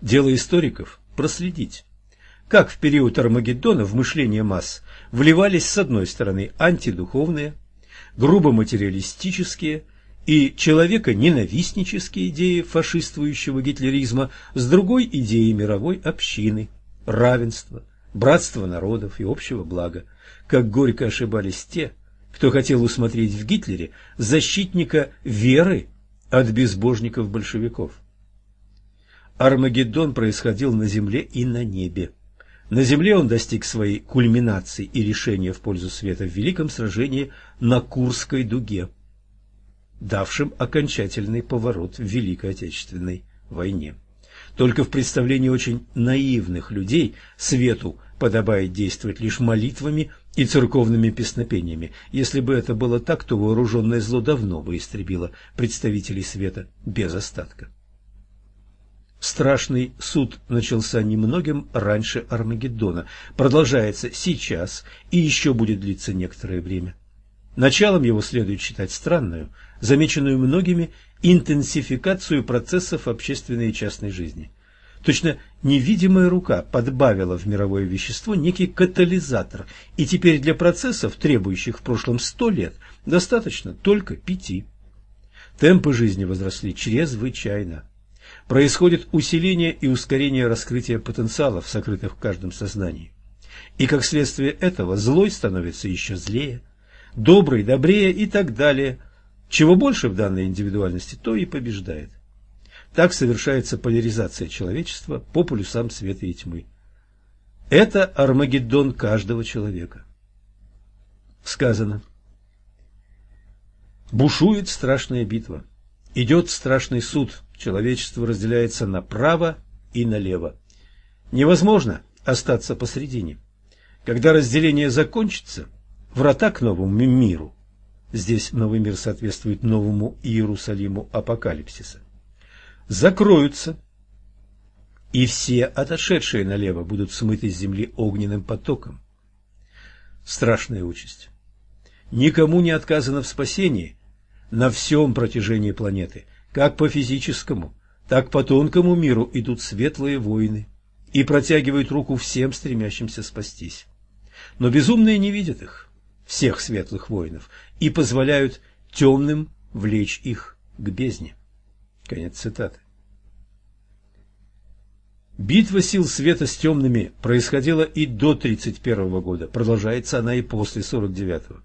Дело историков – проследить, как в период Армагеддона в мышление масс вливались с одной стороны антидуховные, грубо материалистические и человека-ненавистнические идеи фашистующего гитлеризма, с другой – идеи мировой общины, равенства, братства народов и общего блага. Как горько ошибались те, кто хотел усмотреть в Гитлере защитника веры от безбожников-большевиков. Армагеддон происходил на земле и на небе. На земле он достиг своей кульминации и решения в пользу света в великом сражении на Курской дуге, давшем окончательный поворот в Великой Отечественной войне. Только в представлении очень наивных людей свету подобает действовать лишь молитвами и церковными песнопениями. Если бы это было так, то вооруженное зло давно бы истребило представителей света без остатка. Страшный суд начался немногим раньше Армагеддона, продолжается сейчас и еще будет длиться некоторое время. Началом его следует считать странную, замеченную многими, интенсификацию процессов общественной и частной жизни. Точно невидимая рука подбавила в мировое вещество некий катализатор, и теперь для процессов, требующих в прошлом сто лет, достаточно только пяти. Темпы жизни возросли чрезвычайно. Происходит усиление и ускорение раскрытия потенциалов, сокрытых в каждом сознании. И как следствие этого злой становится еще злее, добрый добрее и так далее. Чего больше в данной индивидуальности, то и побеждает. Так совершается поляризация человечества по полюсам света и тьмы. Это Армагеддон каждого человека. Сказано. Бушует страшная битва. Идет страшный суд. Человечество разделяется направо и налево. Невозможно остаться посредине. Когда разделение закончится, врата к новому миру, здесь новый мир соответствует новому Иерусалиму апокалипсиса, закроются, и все отошедшие налево будут смыты с земли огненным потоком. Страшная участь. Никому не отказано в спасении на всем протяжении планеты, как по физическому, так по тонкому миру идут светлые воины и протягивают руку всем стремящимся спастись. Но безумные не видят их, всех светлых воинов, и позволяют темным влечь их к бездне. Конец цитаты. Битва сил света с темными происходила и до 31 года, продолжается она и после 49-го.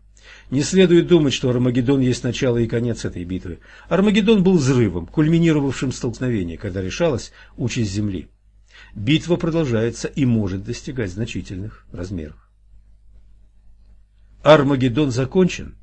Не следует думать, что Армагеддон есть начало и конец этой битвы. Армагеддон был взрывом, кульминировавшим столкновение, когда решалась участь Земли. Битва продолжается и может достигать значительных размеров. Армагеддон закончен,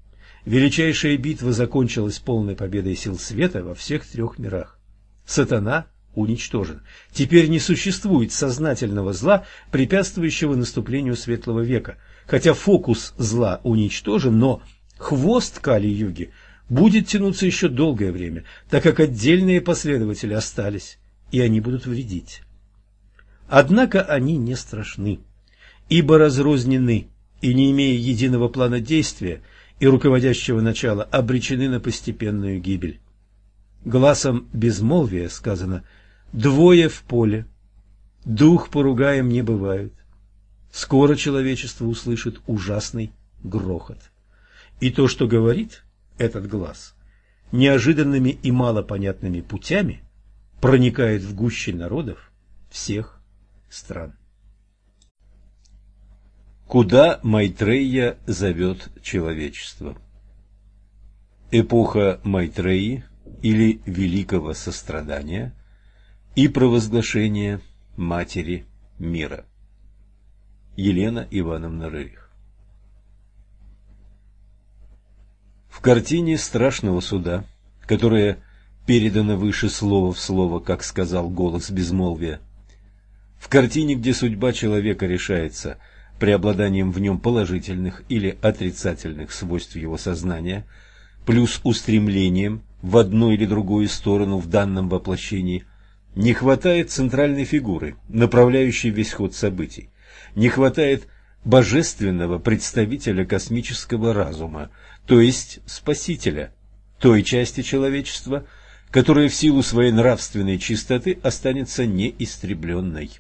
Величайшая битва закончилась полной победой сил света во всех трех мирах. Сатана уничтожен. Теперь не существует сознательного зла, препятствующего наступлению светлого века. Хотя фокус зла уничтожен, но хвост Кали-юги будет тянуться еще долгое время, так как отдельные последователи остались, и они будут вредить. Однако они не страшны, ибо разрознены, и не имея единого плана действия – и руководящего начала обречены на постепенную гибель. Глазом безмолвия сказано «двое в поле, дух поругаем не бывают». Скоро человечество услышит ужасный грохот. И то, что говорит этот глаз, неожиданными и малопонятными путями проникает в гуще народов всех стран. Куда Майтрея зовет человечество? Эпоха Майтреи или Великого Сострадания и провозглашение Матери Мира. Елена Ивановна Рерих В картине страшного суда, которая передана выше слово в слово, как сказал голос безмолвия, в картине, где судьба человека решается – преобладанием в нем положительных или отрицательных свойств его сознания, плюс устремлением в одну или другую сторону в данном воплощении, не хватает центральной фигуры, направляющей весь ход событий, не хватает божественного представителя космического разума, то есть спасителя, той части человечества, которая в силу своей нравственной чистоты останется неистребленной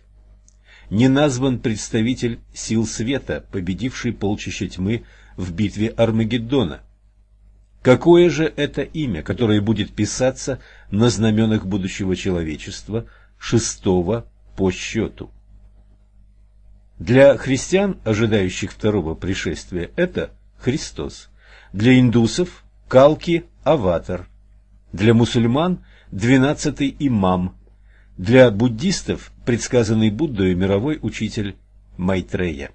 не назван представитель сил света, победивший полчища тьмы в битве Армагеддона. Какое же это имя, которое будет писаться на знаменах будущего человечества, шестого по счету? Для христиан, ожидающих второго пришествия, это Христос. Для индусов – Калки – Аватар. Для мусульман – двенадцатый имам. Для буддистов предсказанный Буддой мировой учитель Майтрея.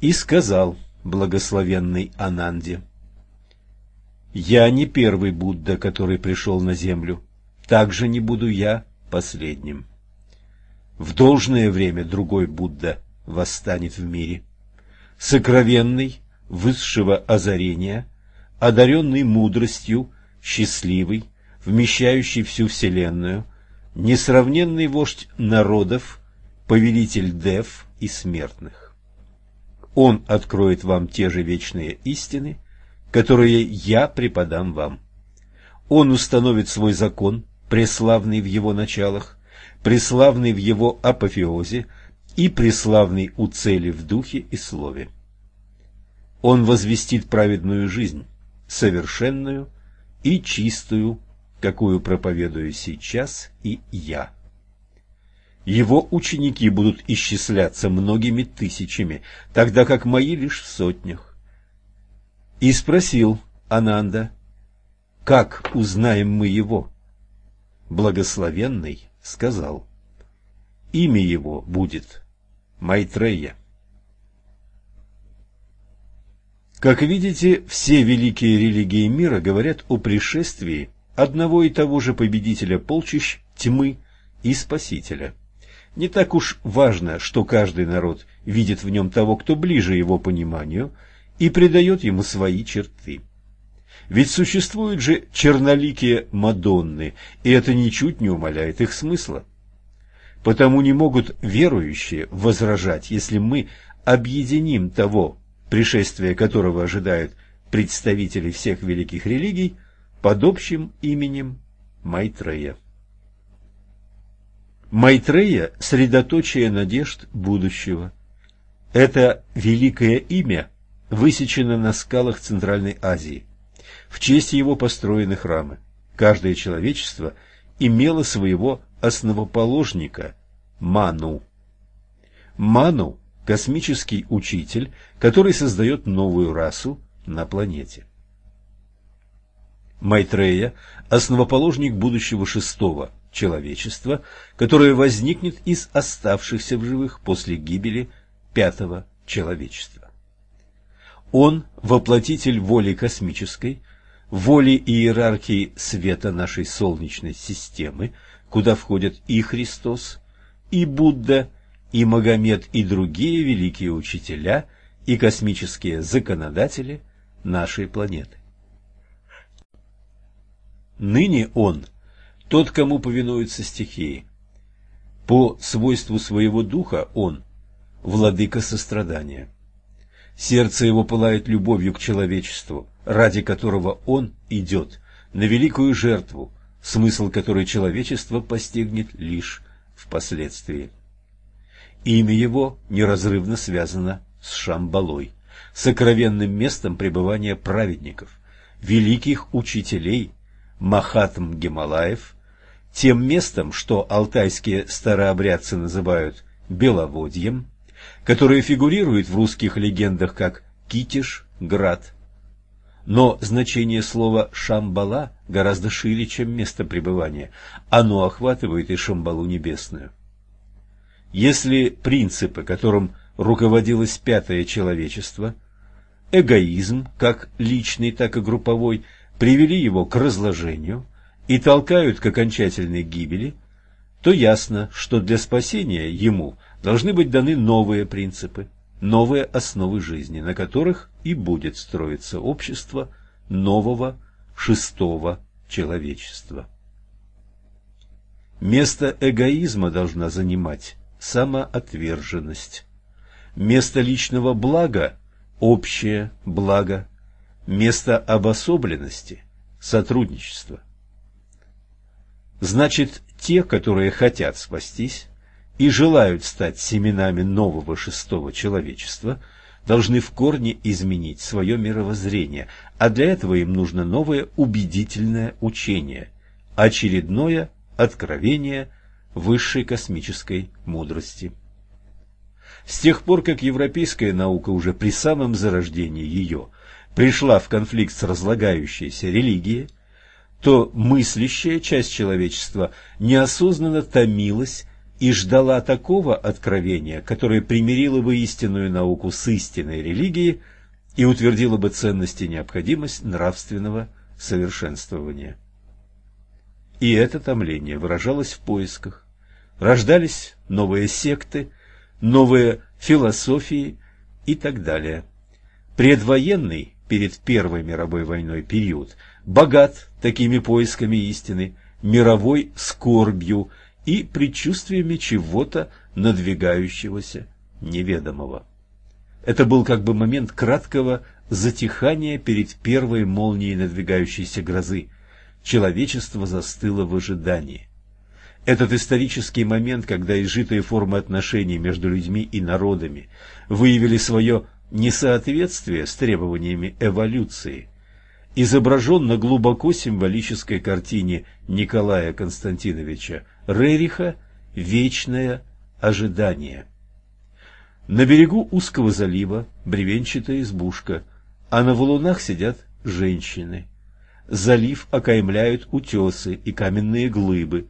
И сказал благословенный Ананде, «Я не первый Будда, который пришел на землю, также не буду я последним. В должное время другой Будда восстанет в мире, сокровенный, высшего озарения, одаренный мудростью, счастливый, вмещающий всю Вселенную, несравненный вождь народов, повелитель дев и смертных. Он откроет вам те же вечные истины, которые я преподам вам. Он установит свой закон, преславный в его началах, преславный в его апофеозе и преславный у цели в духе и слове. Он возвестит праведную жизнь, совершенную и чистую, какую проповедую сейчас и я. Его ученики будут исчисляться многими тысячами, тогда как мои лишь в сотнях. И спросил Ананда, как узнаем мы его? Благословенный сказал, имя его будет Майтрея. Как видите, все великие религии мира говорят о пришествии одного и того же победителя полчищ тьмы и спасителя. Не так уж важно, что каждый народ видит в нем того, кто ближе его пониманию, и придает ему свои черты. Ведь существуют же черноликие Мадонны, и это ничуть не умаляет их смысла. Потому не могут верующие возражать, если мы объединим того, пришествие которого ожидают представители всех великих религий, под общим именем Майтрея. Майтрея – средоточие надежд будущего. Это великое имя высечено на скалах Центральной Азии. В честь его построены храмы. Каждое человечество имело своего основоположника – Ману. Ману – космический учитель, который создает новую расу на планете. Майтрея – основоположник будущего шестого человечества, которое возникнет из оставшихся в живых после гибели пятого человечества. Он – воплотитель воли космической, воли иерархии света нашей Солнечной системы, куда входят и Христос, и Будда, и Магомед, и другие великие учителя и космические законодатели нашей планеты. Ныне он – тот, кому повинуются стихии. По свойству своего духа он – владыка сострадания. Сердце его пылает любовью к человечеству, ради которого он идет на великую жертву, смысл которой человечество постигнет лишь впоследствии. Имя его неразрывно связано с Шамбалой, сокровенным местом пребывания праведников, великих учителей, Махатм Гималаев, тем местом, что алтайские старообрядцы называют Беловодьем, которое фигурирует в русских легендах как Китиш, Град. Но значение слова «шамбала» гораздо шире, чем место пребывания. Оно охватывает и Шамбалу небесную. Если принципы, которым руководилось пятое человечество, эгоизм, как личный, так и групповой, привели его к разложению – и толкают к окончательной гибели, то ясно, что для спасения ему должны быть даны новые принципы, новые основы жизни, на которых и будет строиться общество нового шестого человечества. Место эгоизма должна занимать самоотверженность. Место личного блага – общее благо. Место обособленности – сотрудничество. Значит, те, которые хотят спастись и желают стать семенами нового шестого человечества, должны в корне изменить свое мировоззрение, а для этого им нужно новое убедительное учение, очередное откровение высшей космической мудрости. С тех пор, как европейская наука уже при самом зарождении ее пришла в конфликт с разлагающейся религией, то мыслящая часть человечества неосознанно томилась и ждала такого откровения, которое примирило бы истинную науку с истинной религией и утвердило бы ценность и необходимость нравственного совершенствования. И это томление выражалось в поисках. Рождались новые секты, новые философии и так далее. Предвоенный, перед Первой мировой войной период, богат такими поисками истины, мировой скорбью и предчувствиями чего-то надвигающегося неведомого. Это был как бы момент краткого затихания перед первой молнией надвигающейся грозы. Человечество застыло в ожидании. Этот исторический момент, когда изжитые формы отношений между людьми и народами выявили свое несоответствие с требованиями эволюции, изображен на глубоко символической картине Николая Константиновича Рериха «Вечное ожидание». На берегу узкого залива бревенчатая избушка, а на валунах сидят женщины. Залив окаймляют утесы и каменные глыбы.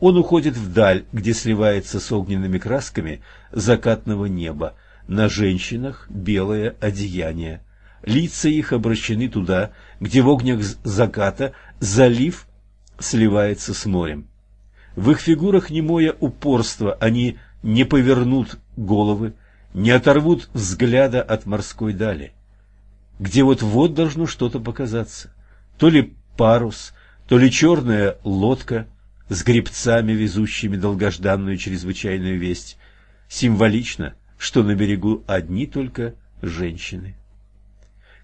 Он уходит вдаль, где сливается с огненными красками закатного неба. На женщинах белое одеяние. Лица их обращены туда, где в огнях заката залив сливается с морем. В их фигурах немое упорство, они не повернут головы, не оторвут взгляда от морской дали, где вот-вот должно что-то показаться. То ли парус, то ли черная лодка с гребцами, везущими долгожданную чрезвычайную весть. Символично, что на берегу одни только женщины.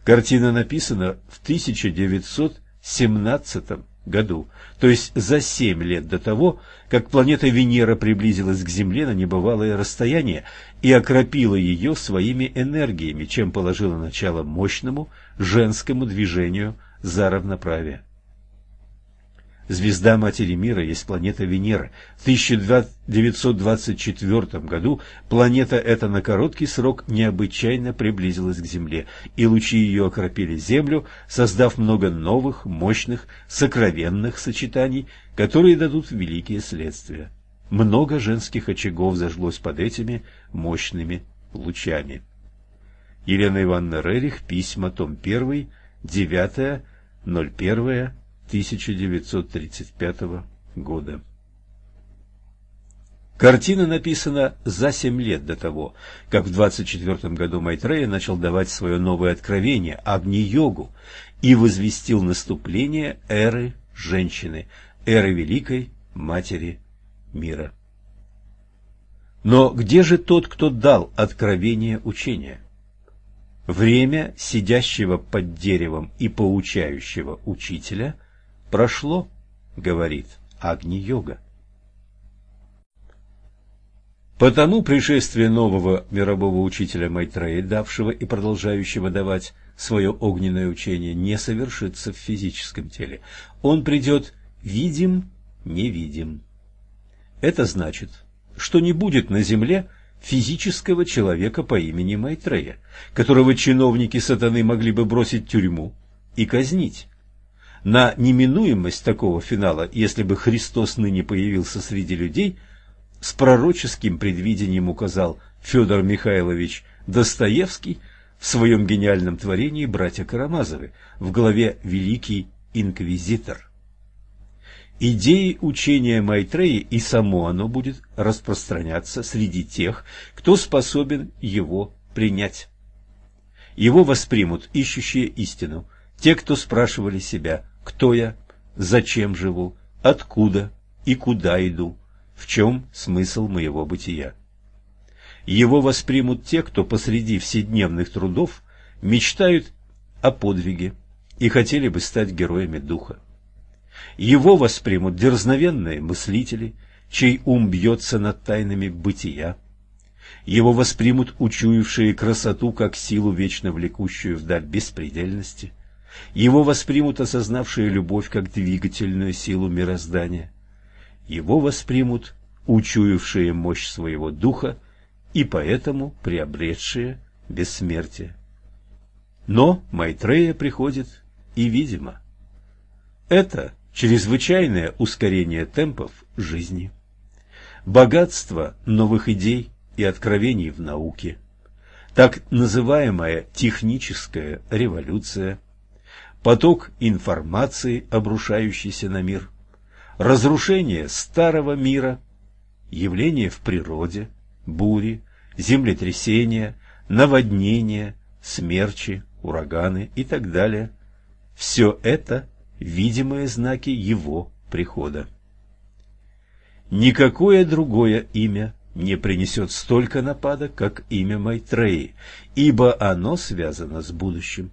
Картина написана в 1917 году, то есть за семь лет до того, как планета Венера приблизилась к Земле на небывалое расстояние и окропила ее своими энергиями, чем положила начало мощному женскому движению за равноправие. Звезда Матери Мира есть планета Венера. В 1924 году планета эта на короткий срок необычайно приблизилась к Земле, и лучи ее окропили Землю, создав много новых, мощных, сокровенных сочетаний, которые дадут великие следствия. Много женских очагов зажглось под этими мощными лучами. Елена Ивановна Рерих, письма, том 1, 9, 01, 1935 года. Картина написана за семь лет до того, как в 24 году Майтрея начал давать свое новое откровение Агни-йогу и возвестил наступление эры женщины, эры Великой Матери Мира. Но где же тот, кто дал откровение учения? Время сидящего под деревом и поучающего учителя – прошло, говорит Агни-йога. Потому пришествие нового мирового учителя Майтрея, давшего и продолжающего давать свое огненное учение, не совершится в физическом теле. Он придет видим-невидим. Это значит, что не будет на земле физического человека по имени Майтрея, которого чиновники сатаны могли бы бросить в тюрьму и казнить на неминуемость такого финала, если бы Христос ныне появился среди людей, с пророческим предвидением указал Федор Михайлович Достоевский в своем гениальном творении «Братья Карамазовы» в главе «Великий инквизитор». Идеи учения Майтреи и само оно будет распространяться среди тех, кто способен его принять. Его воспримут ищущие истину, те, кто спрашивали себя, кто я, зачем живу, откуда и куда иду, в чем смысл моего бытия. Его воспримут те, кто посреди вседневных трудов мечтают о подвиге и хотели бы стать героями духа. Его воспримут дерзновенные мыслители, чей ум бьется над тайнами бытия. Его воспримут учуявшие красоту как силу, вечно влекущую вдаль беспредельности. Его воспримут осознавшие любовь как двигательную силу мироздания. Его воспримут учуявшие мощь своего духа и поэтому приобретшие бессмертие. Но Майтрея приходит и видимо. Это чрезвычайное ускорение темпов жизни, богатство новых идей и откровений в науке, так называемая техническая революция, поток информации, обрушающийся на мир, разрушение старого мира, явления в природе, бури, землетрясения, наводнения, смерчи, ураганы и так далее. Все это видимые знаки его прихода. Никакое другое имя не принесет столько нападок, как имя Майтреи, ибо оно связано с будущим.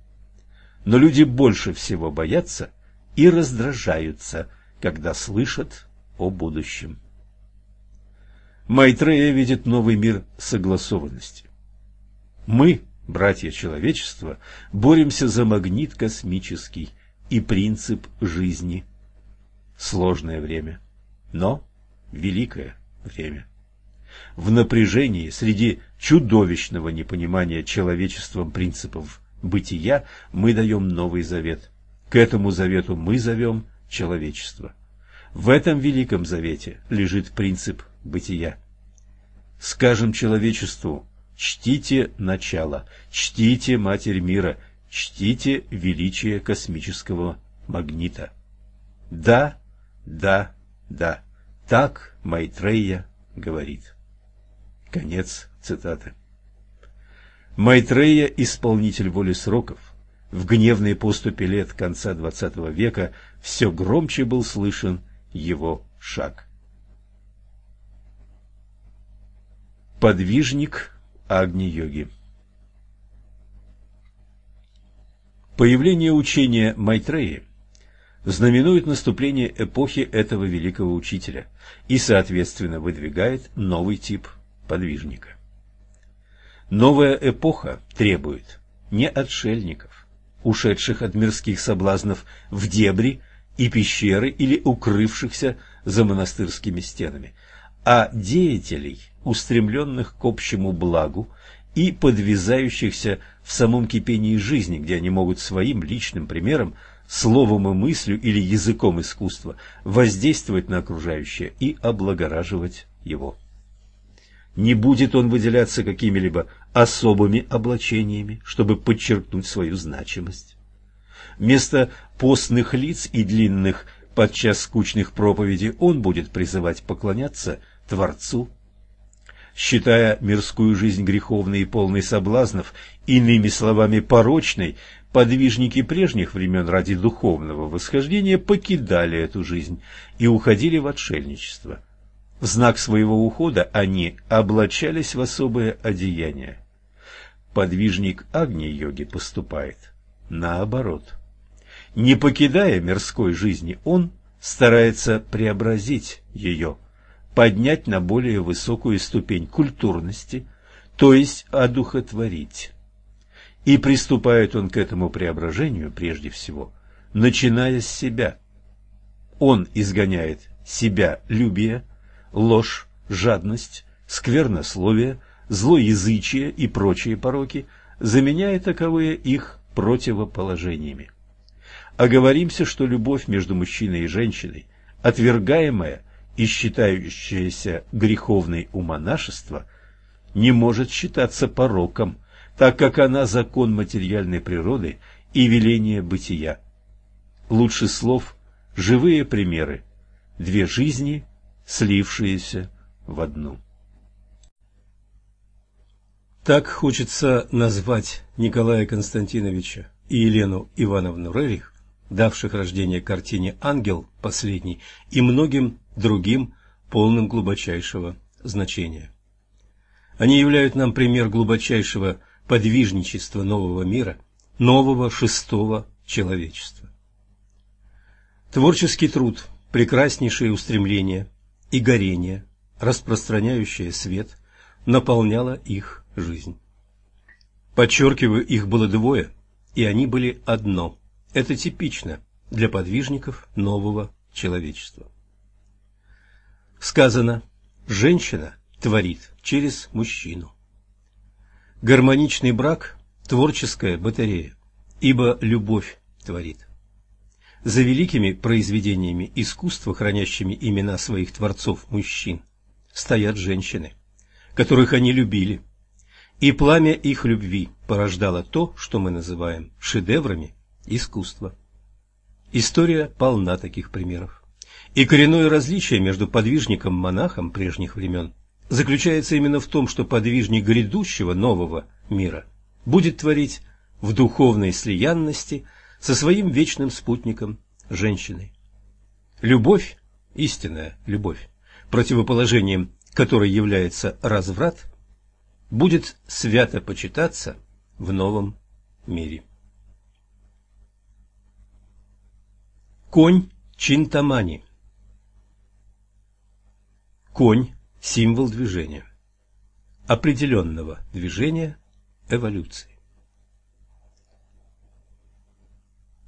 Но люди больше всего боятся и раздражаются, когда слышат о будущем. Майтрея видит новый мир согласованности. Мы, братья человечества, боремся за магнит космический и принцип жизни. Сложное время, но великое время. В напряжении среди чудовищного непонимания человечеством принципов бытия мы даем Новый Завет. К этому завету мы зовем человечество. В этом великом завете лежит принцип бытия. Скажем человечеству, чтите начало, чтите Матерь мира, чтите величие космического магнита. Да, да, да, так Майтрея говорит. Конец цитаты. Майтрея – исполнитель воли сроков. В гневной поступе лет конца XX века все громче был слышен его шаг. Подвижник Агни-йоги Появление учения Майтреи знаменует наступление эпохи этого великого учителя и, соответственно, выдвигает новый тип подвижника. Новая эпоха требует не отшельников, ушедших от мирских соблазнов в дебри и пещеры или укрывшихся за монастырскими стенами, а деятелей, устремленных к общему благу и подвязающихся в самом кипении жизни, где они могут своим личным примером, словом и мыслью или языком искусства воздействовать на окружающее и облагораживать его. Не будет он выделяться какими-либо особыми облачениями, чтобы подчеркнуть свою значимость. Вместо постных лиц и длинных, подчас скучных проповедей он будет призывать поклоняться Творцу считая мирскую жизнь греховной и полной соблазнов, иными словами порочной, подвижники прежних времен ради духовного восхождения покидали эту жизнь и уходили в отшельничество. В знак своего ухода они облачались в особое одеяние. Подвижник Агни-йоги поступает наоборот. Не покидая мирской жизни, он старается преобразить ее – поднять на более высокую ступень культурности, то есть одухотворить. И приступает он к этому преображению прежде всего, начиная с себя. Он изгоняет себя любие, ложь, жадность, сквернословие, злоязычие и прочие пороки, заменяя таковые их противоположениями. Оговоримся, что любовь между мужчиной и женщиной, отвергаемая и считающееся греховной у монашества, не может считаться пороком, так как она закон материальной природы и веление бытия. Лучше слов – живые примеры, две жизни, слившиеся в одну. Так хочется назвать Николая Константиновича и Елену Ивановну Рерих, давших рождение картине «Ангел» последний и многим другим, полным глубочайшего значения. Они являют нам пример глубочайшего подвижничества нового мира, нового шестого человечества. Творческий труд, прекраснейшее устремление и горение, распространяющее свет, наполняло их жизнь. Подчеркиваю, их было двое, и они были одно. Это типично для подвижников нового человечества. Сказано, женщина творит через мужчину. Гармоничный брак – творческая батарея, ибо любовь творит. За великими произведениями искусства, хранящими имена своих творцов-мужчин, стоят женщины, которых они любили, и пламя их любви порождало то, что мы называем шедеврами искусства. История полна таких примеров. И коренное различие между подвижником-монахом прежних времен заключается именно в том, что подвижник грядущего нового мира будет творить в духовной слиянности со своим вечным спутником – женщиной. Любовь, истинная любовь, противоположением которой является разврат, будет свято почитаться в новом мире. Конь Чинтамани Конь – символ движения, определенного движения эволюции.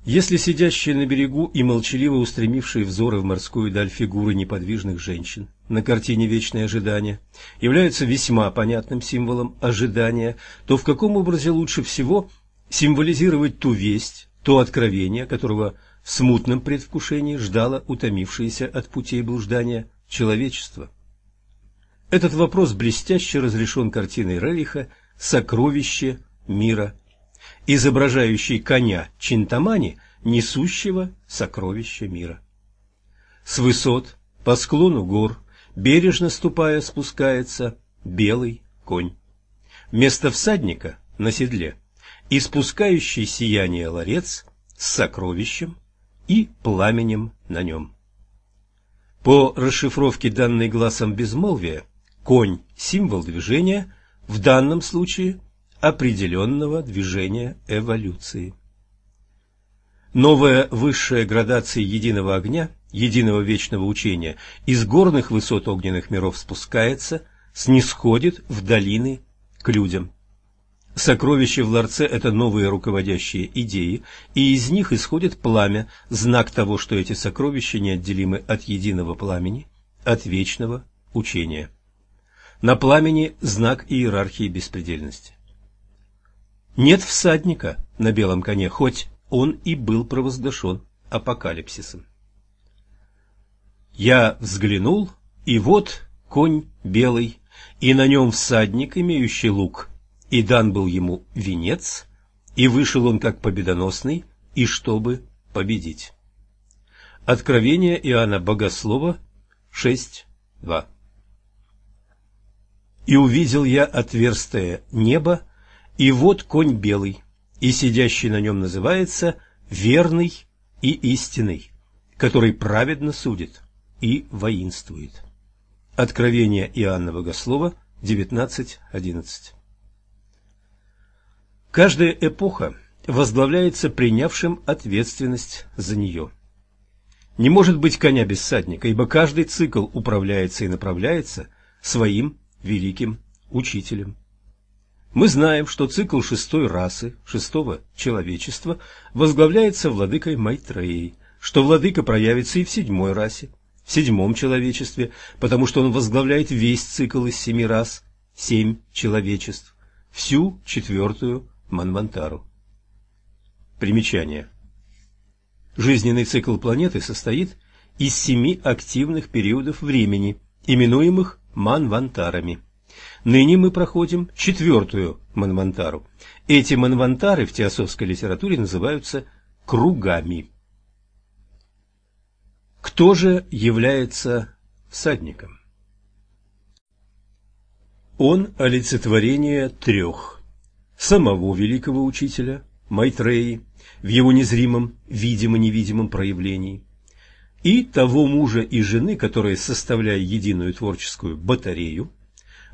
Если сидящие на берегу и молчаливо устремившие взоры в морскую даль фигуры неподвижных женщин на картине «Вечное ожидание» являются весьма понятным символом ожидания, то в каком образе лучше всего символизировать ту весть, то откровение, которого в смутном предвкушении ждало утомившееся от путей блуждания человечество? Этот вопрос блестяще разрешен картиной Рериха «Сокровище мира изображающий коня Чинтамани, несущего сокровища мира. С высот, по склону гор, бережно ступая, спускается белый конь. Вместо всадника на седле испускающий сияние ларец с сокровищем и пламенем на нем. По расшифровке данной глазом безмолвия, конь – символ движения, в данном случае определенного движения эволюции. Новая высшая градация единого огня, единого вечного учения, из горных высот огненных миров спускается, снисходит в долины к людям. Сокровища в ларце – это новые руководящие идеи, и из них исходит пламя, знак того, что эти сокровища неотделимы от единого пламени, от вечного учения. На пламени знак иерархии беспредельности. Нет всадника на белом коне, хоть он и был провозглашен апокалипсисом. Я взглянул, и вот конь белый, и на нем всадник, имеющий лук, и дан был ему венец, и вышел он как победоносный, и чтобы победить. Откровение Иоанна Богослова 6.2 И увидел я отверстое небо, и вот конь белый, и сидящий на нем называется верный и истинный, который праведно судит и воинствует. Откровение Иоанна Богослова 19.11 Каждая эпоха возглавляется принявшим ответственность за нее. Не может быть коня без всадника, ибо каждый цикл управляется и направляется своим великим учителем. Мы знаем, что цикл шестой расы, шестого человечества, возглавляется владыкой Майтреей, что владыка проявится и в седьмой расе, в седьмом человечестве, потому что он возглавляет весь цикл из семи рас, семь человечеств, всю четвертую Манвантару. Примечание. Жизненный цикл планеты состоит из семи активных периодов времени, именуемых манвантарами. Ныне мы проходим четвертую манвантару. Эти манвантары в теософской литературе называются кругами. Кто же является всадником? Он олицетворение трех. Самого великого учителя, Майтреи, в его незримом, видимо-невидимом проявлении, и того мужа и жены, которые, составляя единую творческую батарею,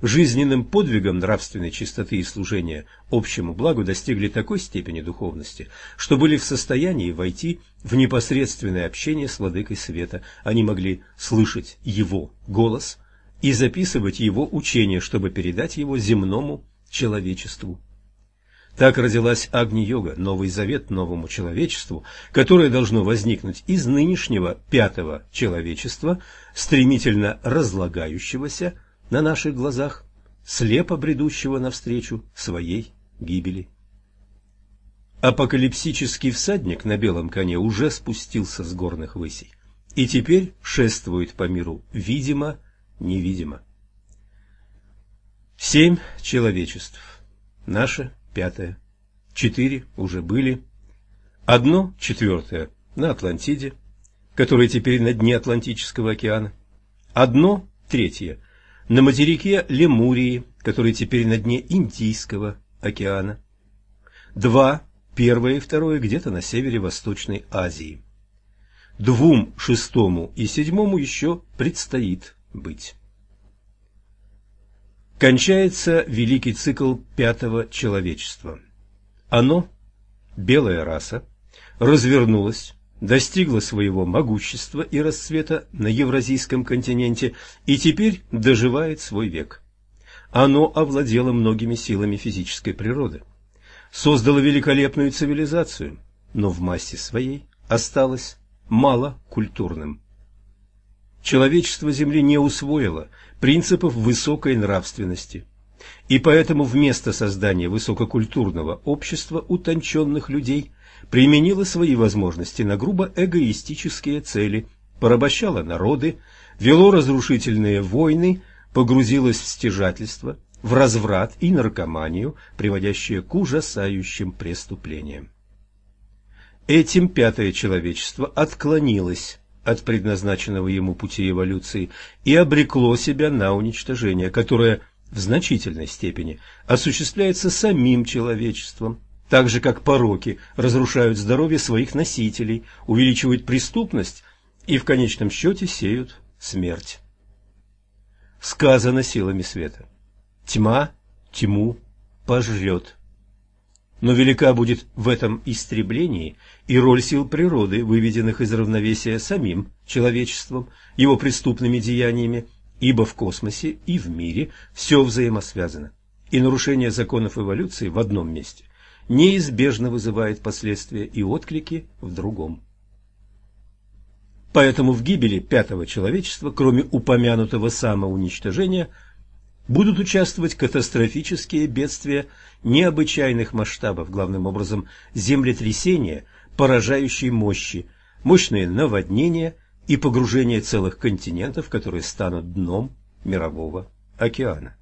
жизненным подвигом нравственной чистоты и служения общему благу достигли такой степени духовности, что были в состоянии войти в непосредственное общение с Владыкой Света. Они могли слышать Его голос и записывать Его учение, чтобы передать его земному человечеству. Так родилась Агни-йога, новый завет новому человечеству, которое должно возникнуть из нынешнего пятого человечества, стремительно разлагающегося, на наших глазах, слепо бредущего навстречу своей гибели. апокалипсический всадник на белом коне уже спустился с горных высей и теперь шествует по миру видимо-невидимо. Семь человечеств. Наше пятое. Четыре уже были. Одно четвертое на Атлантиде, которое теперь на дне Атлантического океана. Одно третье на материке Лемурии, который теперь на дне Индийского океана. Два, первое и второе где-то на севере Восточной Азии. Двум, шестому и седьмому еще предстоит быть. Кончается великий цикл пятого человечества. Оно, белая раса, развернулось, достигло своего могущества и расцвета на Евразийском континенте и теперь доживает свой век. Оно овладело многими силами физической природы, создало великолепную цивилизацию, но в массе своей осталось малокультурным. Человечество Земли не усвоило принципов высокой нравственности. И поэтому вместо создания высококультурного общества утонченных людей применило свои возможности на грубо эгоистические цели, порабощало народы, вело разрушительные войны, погрузилось в стяжательство, в разврат и наркоманию, приводящие к ужасающим преступлениям. Этим пятое человечество отклонилось от предназначенного ему пути эволюции и обрекло себя на уничтожение, которое в значительной степени осуществляется самим человечеством, так же как пороки разрушают здоровье своих носителей, увеличивают преступность и в конечном счете сеют смерть. Сказано силами света. Тьма тьму пожрет но велика будет в этом истреблении и роль сил природы, выведенных из равновесия самим человечеством, его преступными деяниями, ибо в космосе и в мире все взаимосвязано, и нарушение законов эволюции в одном месте неизбежно вызывает последствия и отклики в другом. Поэтому в гибели пятого человечества, кроме упомянутого самоуничтожения, будут участвовать катастрофические бедствия необычайных масштабов, главным образом землетрясения, поражающие мощи, мощные наводнения и погружение целых континентов, которые станут дном мирового океана.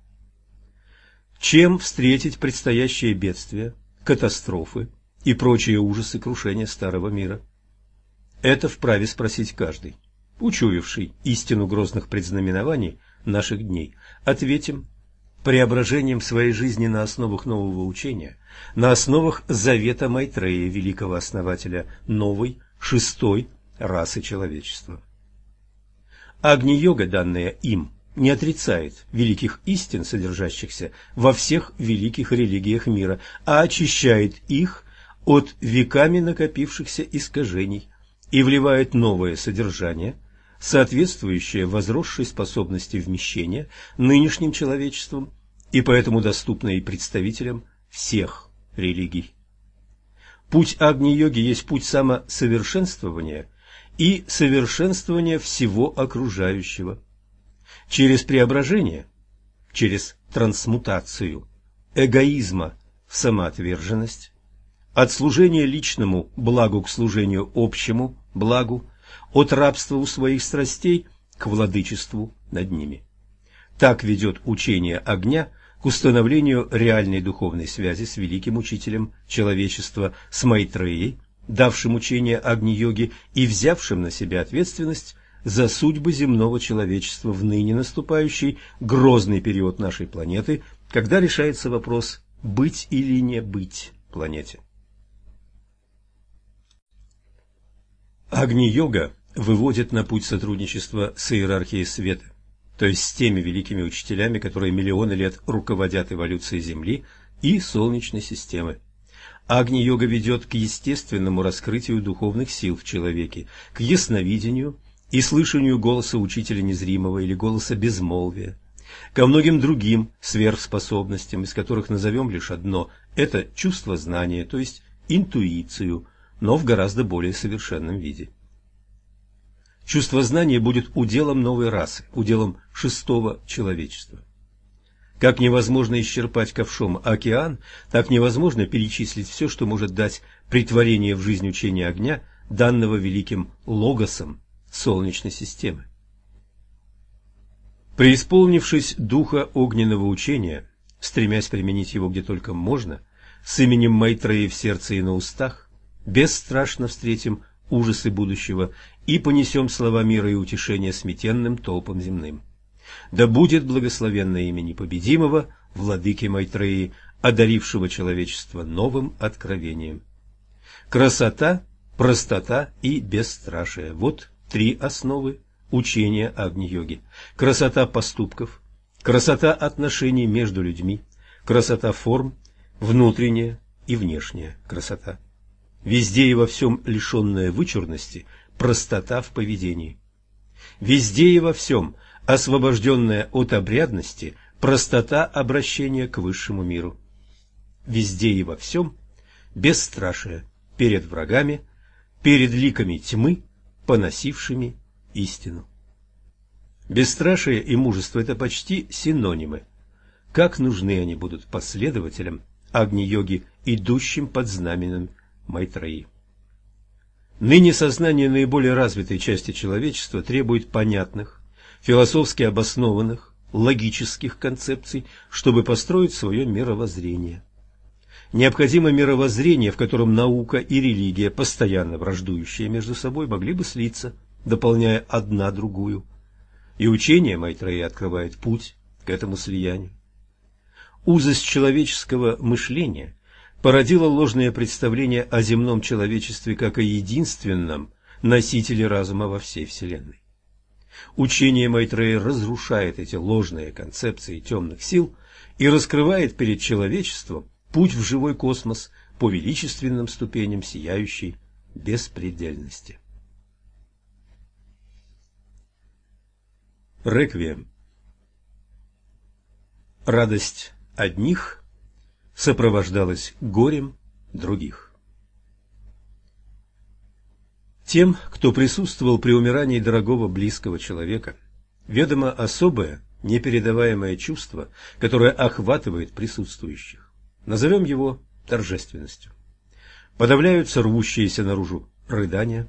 Чем встретить предстоящие бедствия, катастрофы и прочие ужасы крушения старого мира? Это вправе спросить каждый, учуявший истину грозных предзнаменований наших дней. Ответим преображением своей жизни на основах нового учения, на основах завета Майтрея, великого основателя новой, шестой расы человечества. Агни-йога, данная им, не отрицает великих истин, содержащихся во всех великих религиях мира, а очищает их от веками накопившихся искажений и вливает новое содержание соответствующее возросшей способности вмещения нынешним человечеством и поэтому доступное представителям всех религий. Путь Агни-йоги есть путь самосовершенствования и совершенствования всего окружающего. Через преображение, через трансмутацию эгоизма в самоотверженность, от служения личному благу к служению общему благу, от рабства у своих страстей к владычеству над ними. Так ведет учение огня к установлению реальной духовной связи с великим учителем человечества, с Майтреей, давшим учение Агни-йоги и взявшим на себя ответственность за судьбы земного человечества в ныне наступающий грозный период нашей планеты, когда решается вопрос «быть или не быть планете». Агни-йога выводит на путь сотрудничества с иерархией света, то есть с теми великими учителями, которые миллионы лет руководят эволюцией Земли и Солнечной системы. Агни-йога ведет к естественному раскрытию духовных сил в человеке, к ясновидению и слышанию голоса учителя незримого или голоса безмолвия, ко многим другим сверхспособностям, из которых назовем лишь одно – это чувство знания, то есть интуицию, но в гораздо более совершенном виде. Чувство знания будет уделом новой расы, уделом шестого человечества. Как невозможно исчерпать ковшом океан, так невозможно перечислить все, что может дать притворение в жизнь учения огня, данного великим логосом Солнечной системы. Преисполнившись духа огненного учения, стремясь применить его где только можно, с именем Майтреи в сердце и на устах, бесстрашно встретим ужасы будущего и понесем слова мира и утешения сметенным толпам земным. Да будет благословенное имя непобедимого, владыки Майтреи, одарившего человечество новым откровением. Красота, простота и бесстрашие – вот три основы учения Агни-йоги. Красота поступков, красота отношений между людьми, красота форм, внутренняя и внешняя красота. Везде и во всем лишенная вычурности, простота в поведении. Везде и во всем освобожденная от обрядности простота обращения к высшему миру. Везде и во всем бесстрашие перед врагами, перед ликами тьмы, поносившими истину. Бесстрашие и мужество – это почти синонимы. Как нужны они будут последователям Агни-йоги, идущим под знаменем Майтраи. Ныне сознание наиболее развитой части человечества требует понятных, философски обоснованных, логических концепций, чтобы построить свое мировоззрение. Необходимо мировоззрение, в котором наука и религия, постоянно враждующие между собой, могли бы слиться, дополняя одна другую. И учение Майтреи открывает путь к этому слиянию. Узость человеческого мышления породила ложное представление о земном человечестве как о единственном носителе разума во всей Вселенной. Учение Майтрея разрушает эти ложные концепции темных сил и раскрывает перед человечеством путь в живой космос по величественным ступеням сияющей беспредельности. Реквием Радость одних сопровождалась горем других. Тем, кто присутствовал при умирании дорогого близкого человека, ведомо особое, непередаваемое чувство, которое охватывает присутствующих. Назовем его торжественностью. Подавляются рвущиеся наружу рыдания,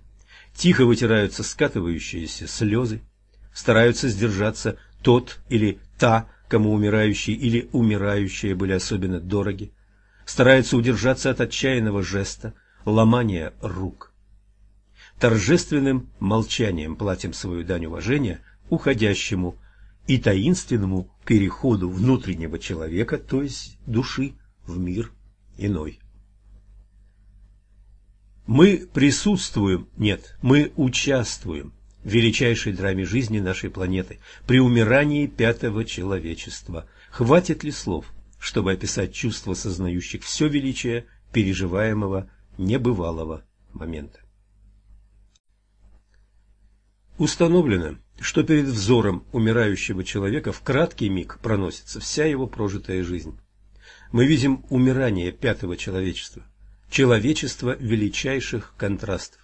тихо вытираются скатывающиеся слезы, стараются сдержаться тот или та, кому умирающий или умирающие были особенно дороги, стараются удержаться от отчаянного жеста, ломания рук торжественным молчанием платим свою дань уважения уходящему и таинственному переходу внутреннего человека, то есть души, в мир иной. Мы присутствуем, нет, мы участвуем в величайшей драме жизни нашей планеты, при умирании пятого человечества. Хватит ли слов, чтобы описать чувства сознающих все величие переживаемого небывалого момента? Установлено, что перед взором умирающего человека в краткий миг проносится вся его прожитая жизнь. Мы видим умирание пятого человечества, человечество величайших контрастов.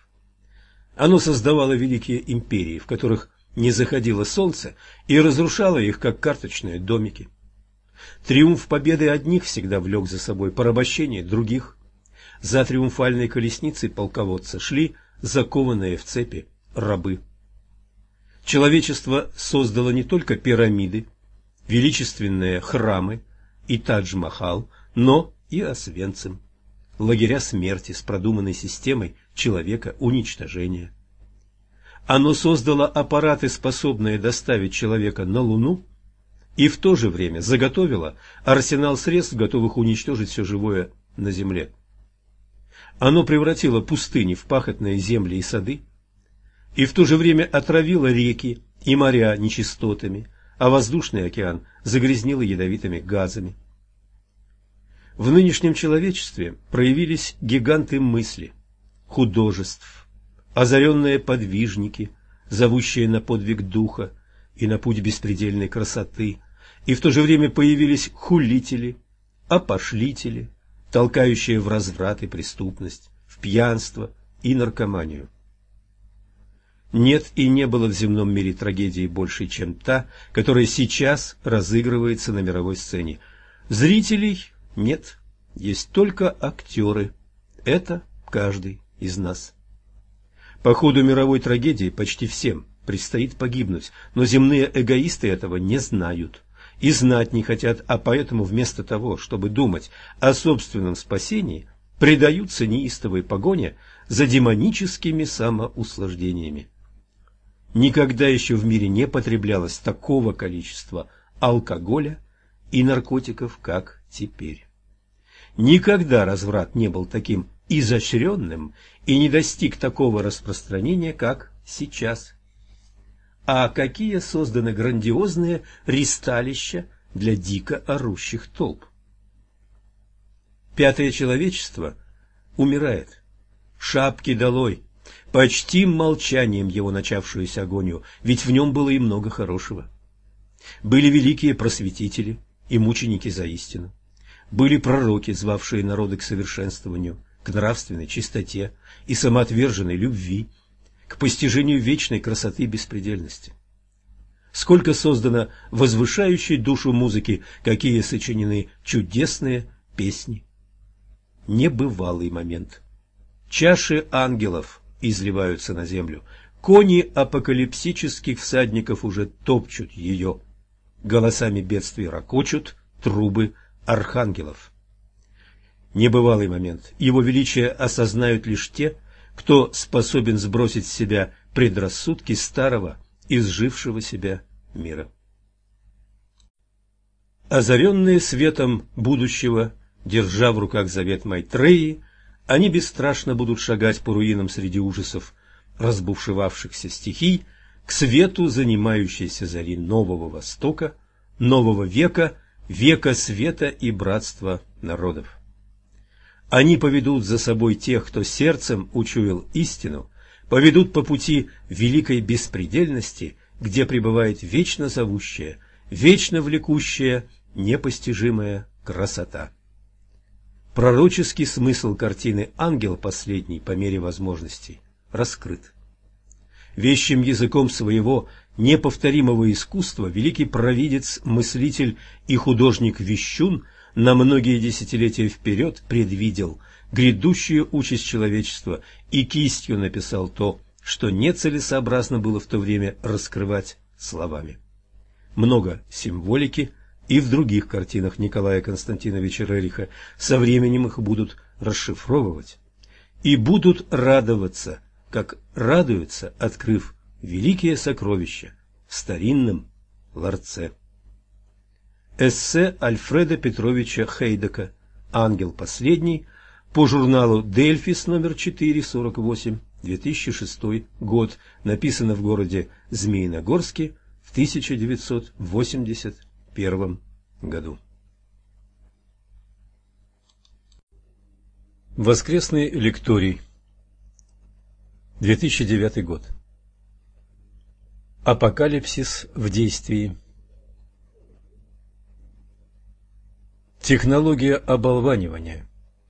Оно создавало великие империи, в которых не заходило солнце и разрушало их, как карточные домики. Триумф победы одних всегда влек за собой порабощение других. За триумфальной колесницей полководца шли закованные в цепи рабы. Человечество создало не только пирамиды, величественные храмы и Тадж-Махал, но и Освенцим, лагеря смерти с продуманной системой человека уничтожения. Оно создало аппараты, способные доставить человека на Луну, и в то же время заготовило арсенал средств, готовых уничтожить все живое на Земле. Оно превратило пустыни в пахотные земли и сады, и в то же время отравила реки и моря нечистотами, а воздушный океан загрязнила ядовитыми газами. В нынешнем человечестве проявились гиганты мысли, художеств, озаренные подвижники, зовущие на подвиг духа и на путь беспредельной красоты, и в то же время появились хулители, опошлители, толкающие в разврат и преступность, в пьянство и наркоманию. Нет и не было в земном мире трагедии больше, чем та, которая сейчас разыгрывается на мировой сцене. Зрителей нет, есть только актеры. Это каждый из нас. По ходу мировой трагедии почти всем предстоит погибнуть, но земные эгоисты этого не знают и знать не хотят, а поэтому вместо того, чтобы думать о собственном спасении, предаются неистовой погоне за демоническими самоуслаждениями. Никогда еще в мире не потреблялось такого количества алкоголя и наркотиков, как теперь. Никогда разврат не был таким изощренным и не достиг такого распространения, как сейчас. А какие созданы грандиозные ристалища для дико орущих толп. Пятое человечество умирает. Шапки долой. Почтим молчанием его начавшуюся агонию, ведь в нем было и много хорошего. Были великие просветители и мученики за истину. Были пророки, звавшие народы к совершенствованию, к нравственной чистоте и самоотверженной любви, к постижению вечной красоты и беспредельности. Сколько создано возвышающей душу музыки, какие сочинены чудесные песни. Небывалый момент. Чаши ангелов изливаются на землю. Кони апокалипсических всадников уже топчут ее. Голосами бедствий ракочут трубы архангелов. Небывалый момент. Его величие осознают лишь те, кто способен сбросить с себя предрассудки старого, изжившего себя мира. Озаренные светом будущего, держа в руках завет Майтреи, они бесстрашно будут шагать по руинам среди ужасов разбушевавшихся стихий к свету занимающейся зари нового Востока, нового века, века света и братства народов. Они поведут за собой тех, кто сердцем учуял истину, поведут по пути великой беспредельности, где пребывает вечно зовущая, вечно влекущая, непостижимая красота. Пророческий смысл картины «Ангел последний» по мере возможностей раскрыт. Вещим языком своего неповторимого искусства великий провидец, мыслитель и художник Вещун – на многие десятилетия вперед предвидел грядущую участь человечества и кистью написал то, что нецелесообразно было в то время раскрывать словами. Много символики и в других картинах Николая Константиновича Рериха со временем их будут расшифровывать и будут радоваться, как радуются, открыв великие сокровища в старинном ларце. Эссе Альфреда Петровича Хейдека «Ангел последний» по журналу «Дельфис» номер 448, 2006 год, написано в городе Змеиногорске в 1981 году. Воскресный лекторий 2009 год Апокалипсис в действии Технология оболванивания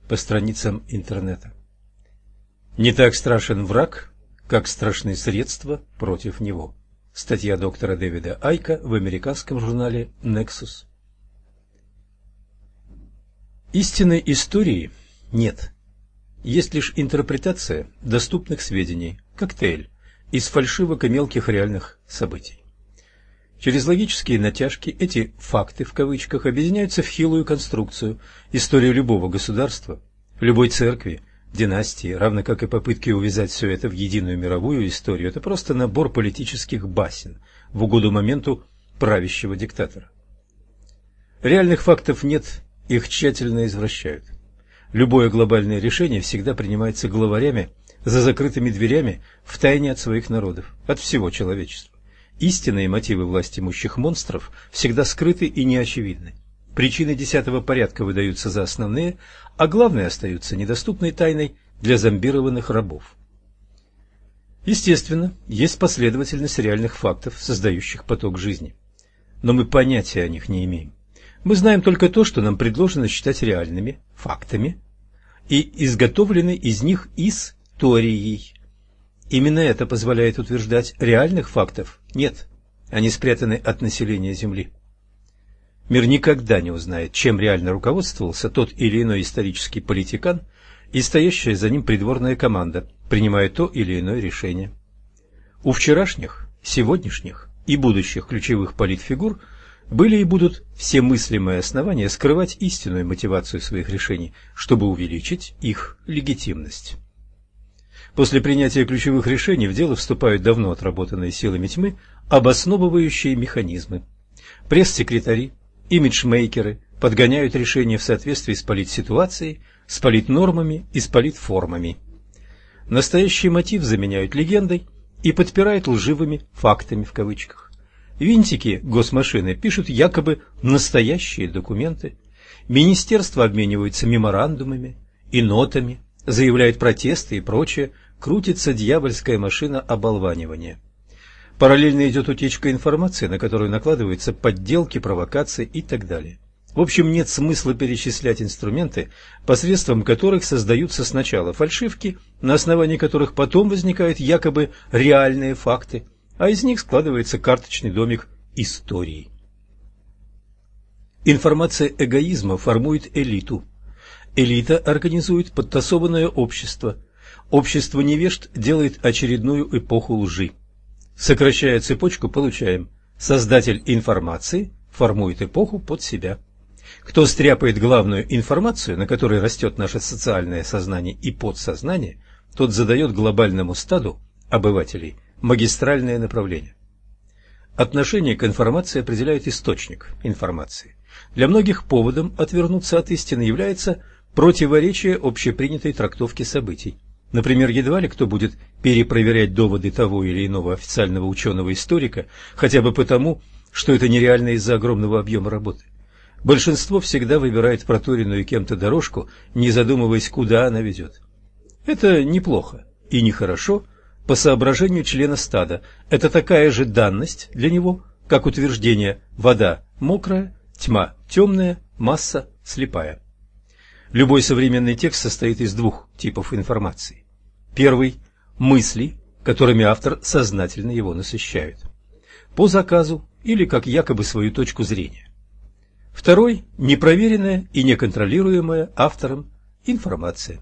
по страницам интернета. Не так страшен враг, как страшны средства против него. Статья доктора Дэвида Айка в американском журнале Nexus. Истинной истории нет. Есть лишь интерпретация доступных сведений, коктейль из фальшивок и мелких реальных событий. Через логические натяжки эти «факты» в кавычках объединяются в хилую конструкцию. История любого государства, любой церкви, династии, равно как и попытки увязать все это в единую мировую историю, это просто набор политических басен в угоду моменту правящего диктатора. Реальных фактов нет, их тщательно извращают. Любое глобальное решение всегда принимается главарями за закрытыми дверями в тайне от своих народов, от всего человечества. Истинные мотивы власти имущих монстров всегда скрыты и неочевидны. Причины десятого порядка выдаются за основные, а главные остаются недоступной тайной для зомбированных рабов. Естественно, есть последовательность реальных фактов, создающих поток жизни. Но мы понятия о них не имеем. Мы знаем только то, что нам предложено считать реальными фактами и изготовлены из них историей. Именно это позволяет утверждать, реальных фактов нет, они спрятаны от населения Земли. Мир никогда не узнает, чем реально руководствовался тот или иной исторический политикан и стоящая за ним придворная команда, принимая то или иное решение. У вчерашних, сегодняшних и будущих ключевых политфигур были и будут все мыслимые основания скрывать истинную мотивацию своих решений, чтобы увеличить их легитимность. После принятия ключевых решений в дело вступают давно отработанные силами тьмы обосновывающие механизмы. Пресс-секретари, имиджмейкеры подгоняют решения в соответствии с политситуацией, с политнормами и с политформами. Настоящий мотив заменяют легендой и подпирают лживыми «фактами» в кавычках. Винтики госмашины пишут якобы настоящие документы, министерства обмениваются меморандумами и нотами, заявляют протесты и прочее, крутится дьявольская машина оболванивания. Параллельно идет утечка информации, на которую накладываются подделки, провокации и так далее. В общем, нет смысла перечислять инструменты, посредством которых создаются сначала фальшивки, на основании которых потом возникают якобы реальные факты, а из них складывается карточный домик истории. Информация эгоизма формует элиту. Элита организует подтасованное общество. Общество невежд делает очередную эпоху лжи. Сокращая цепочку, получаем создатель информации формует эпоху под себя. Кто стряпает главную информацию, на которой растет наше социальное сознание и подсознание, тот задает глобальному стаду обывателей магистральное направление. Отношение к информации определяет источник информации. Для многих поводом отвернуться от истины является противоречие общепринятой трактовки событий. Например, едва ли кто будет перепроверять доводы того или иного официального ученого-историка, хотя бы потому, что это нереально из-за огромного объема работы. Большинство всегда выбирает проторенную кем-то дорожку, не задумываясь, куда она ведет. Это неплохо и нехорошо по соображению члена стада. Это такая же данность для него, как утверждение «вода мокрая», «тьма темная», «масса слепая». Любой современный текст состоит из двух типов информации. Первый – мысли, которыми автор сознательно его насыщает. По заказу или как якобы свою точку зрения. Второй – непроверенная и неконтролируемая автором информация.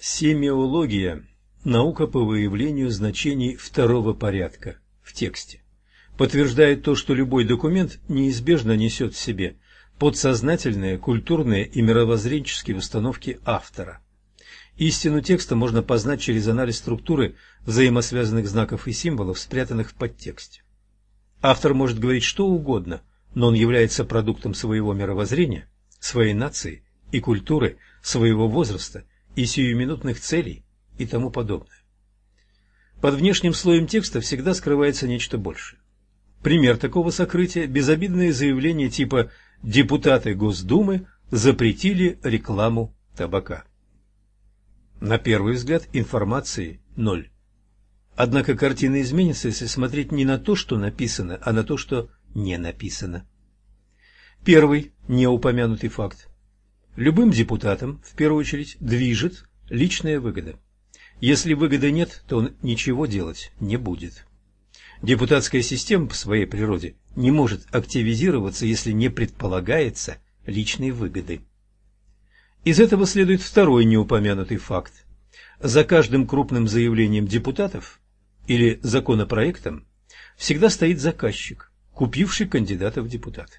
Семиология – наука по выявлению значений второго порядка в тексте. Подтверждает то, что любой документ неизбежно несет в себе подсознательные, культурные и мировоззренческие установки автора. Истину текста можно познать через анализ структуры взаимосвязанных знаков и символов, спрятанных в подтексте. Автор может говорить что угодно, но он является продуктом своего мировоззрения, своей нации и культуры, своего возраста и сиюминутных целей и тому подобное. Под внешним слоем текста всегда скрывается нечто большее. Пример такого сокрытия – безобидные заявления типа «депутаты Госдумы запретили рекламу табака». На первый взгляд информации ноль. Однако картина изменится, если смотреть не на то, что написано, а на то, что не написано. Первый неупомянутый факт. Любым депутатом, в первую очередь, движет личная выгода. Если выгоды нет, то он ничего делать не будет. Депутатская система по своей природе не может активизироваться, если не предполагается личной выгоды. Из этого следует второй неупомянутый факт. За каждым крупным заявлением депутатов или законопроектом всегда стоит заказчик, купивший кандидата в депутаты.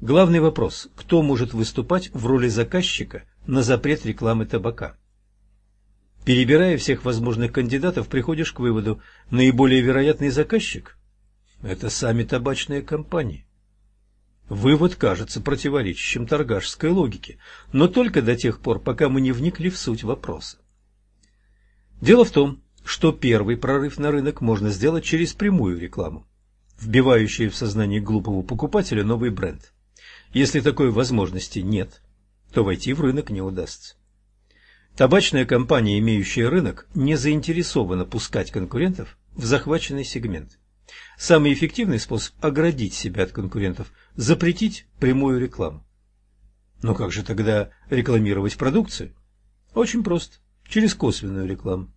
Главный вопрос – кто может выступать в роли заказчика на запрет рекламы табака? Перебирая всех возможных кандидатов, приходишь к выводу – наиболее вероятный заказчик – это сами табачные компании. Вывод кажется противоречащим торгашской логике, но только до тех пор, пока мы не вникли в суть вопроса. Дело в том, что первый прорыв на рынок можно сделать через прямую рекламу, вбивающую в сознание глупого покупателя новый бренд. Если такой возможности нет, то войти в рынок не удастся. Табачная компания, имеющая рынок, не заинтересована пускать конкурентов в захваченный сегмент. Самый эффективный способ оградить себя от конкурентов – запретить прямую рекламу. Но как же тогда рекламировать продукцию? Очень просто. Через косвенную рекламу.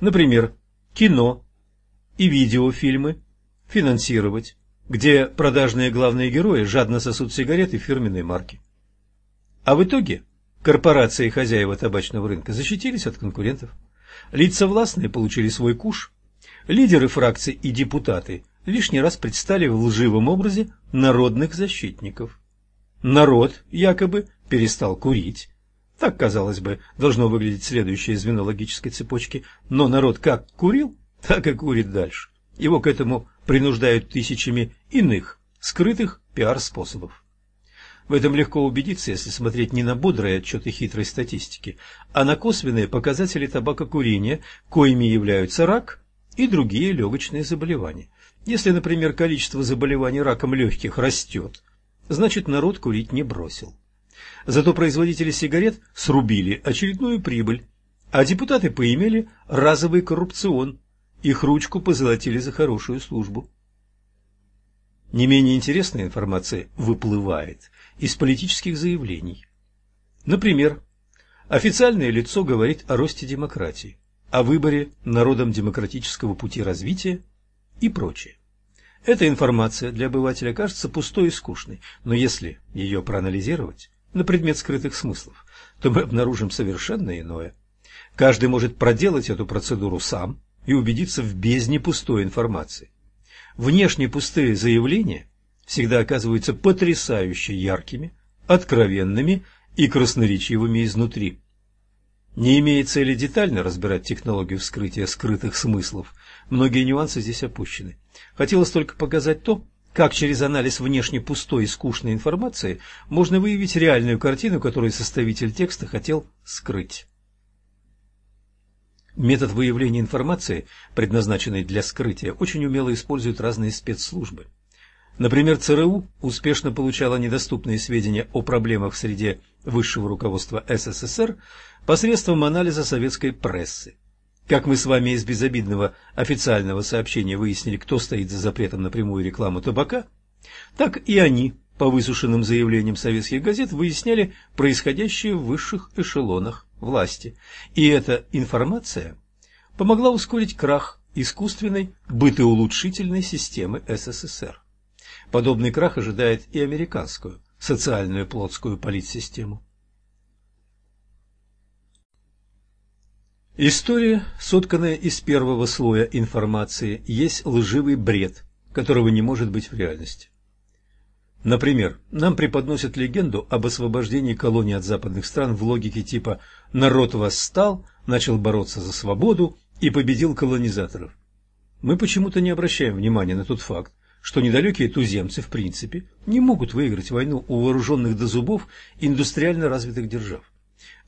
Например, кино и видеофильмы финансировать, где продажные главные герои жадно сосут сигареты фирменной марки. А в итоге корпорации и хозяева табачного рынка защитились от конкурентов. Лица властные получили свой куш. Лидеры фракций и депутаты лишний раз предстали в лживом образе народных защитников. Народ якобы перестал курить. Так, казалось бы, должно выглядеть следующее звено логической цепочки. Но народ как курил, так и курит дальше. Его к этому принуждают тысячами иных, скрытых пиар-способов. В этом легко убедиться, если смотреть не на бодрые отчеты хитрой статистики, а на косвенные показатели табакокурения, коими являются рак и другие легочные заболевания. Если, например, количество заболеваний раком легких растет, значит народ курить не бросил. Зато производители сигарет срубили очередную прибыль, а депутаты поимели разовый коррупцион, их ручку позолотили за хорошую службу. Не менее интересная информация выплывает из политических заявлений. Например, официальное лицо говорит о росте демократии, о выборе народом демократического пути развития и прочее. Эта информация для обывателя кажется пустой и скучной, но если ее проанализировать на предмет скрытых смыслов, то мы обнаружим совершенно иное. Каждый может проделать эту процедуру сам и убедиться в бездне пустой информации. Внешне пустые заявления всегда оказываются потрясающе яркими, откровенными и красноречивыми изнутри. Не имея цели детально разбирать технологию вскрытия скрытых смыслов, многие нюансы здесь опущены. Хотелось только показать то, как через анализ внешне пустой и скучной информации можно выявить реальную картину, которую составитель текста хотел скрыть. Метод выявления информации, предназначенный для скрытия, очень умело используют разные спецслужбы. Например, ЦРУ успешно получала недоступные сведения о проблемах в среде высшего руководства СССР посредством анализа советской прессы. Как мы с вами из безобидного официального сообщения выяснили, кто стоит за запретом на прямую рекламу табака, так и они по высушенным заявлениям советских газет выясняли происходящее в высших эшелонах власти. И эта информация помогла ускорить крах искусственной бытоулучшительной системы СССР. Подобный крах ожидает и американскую социальную плотскую политсистему. История, сотканная из первого слоя информации, есть лживый бред, которого не может быть в реальности. Например, нам преподносят легенду об освобождении колоний от западных стран в логике типа «народ восстал, начал бороться за свободу и победил колонизаторов». Мы почему-то не обращаем внимания на тот факт, что недалекие туземцы в принципе не могут выиграть войну у вооруженных до зубов индустриально развитых держав.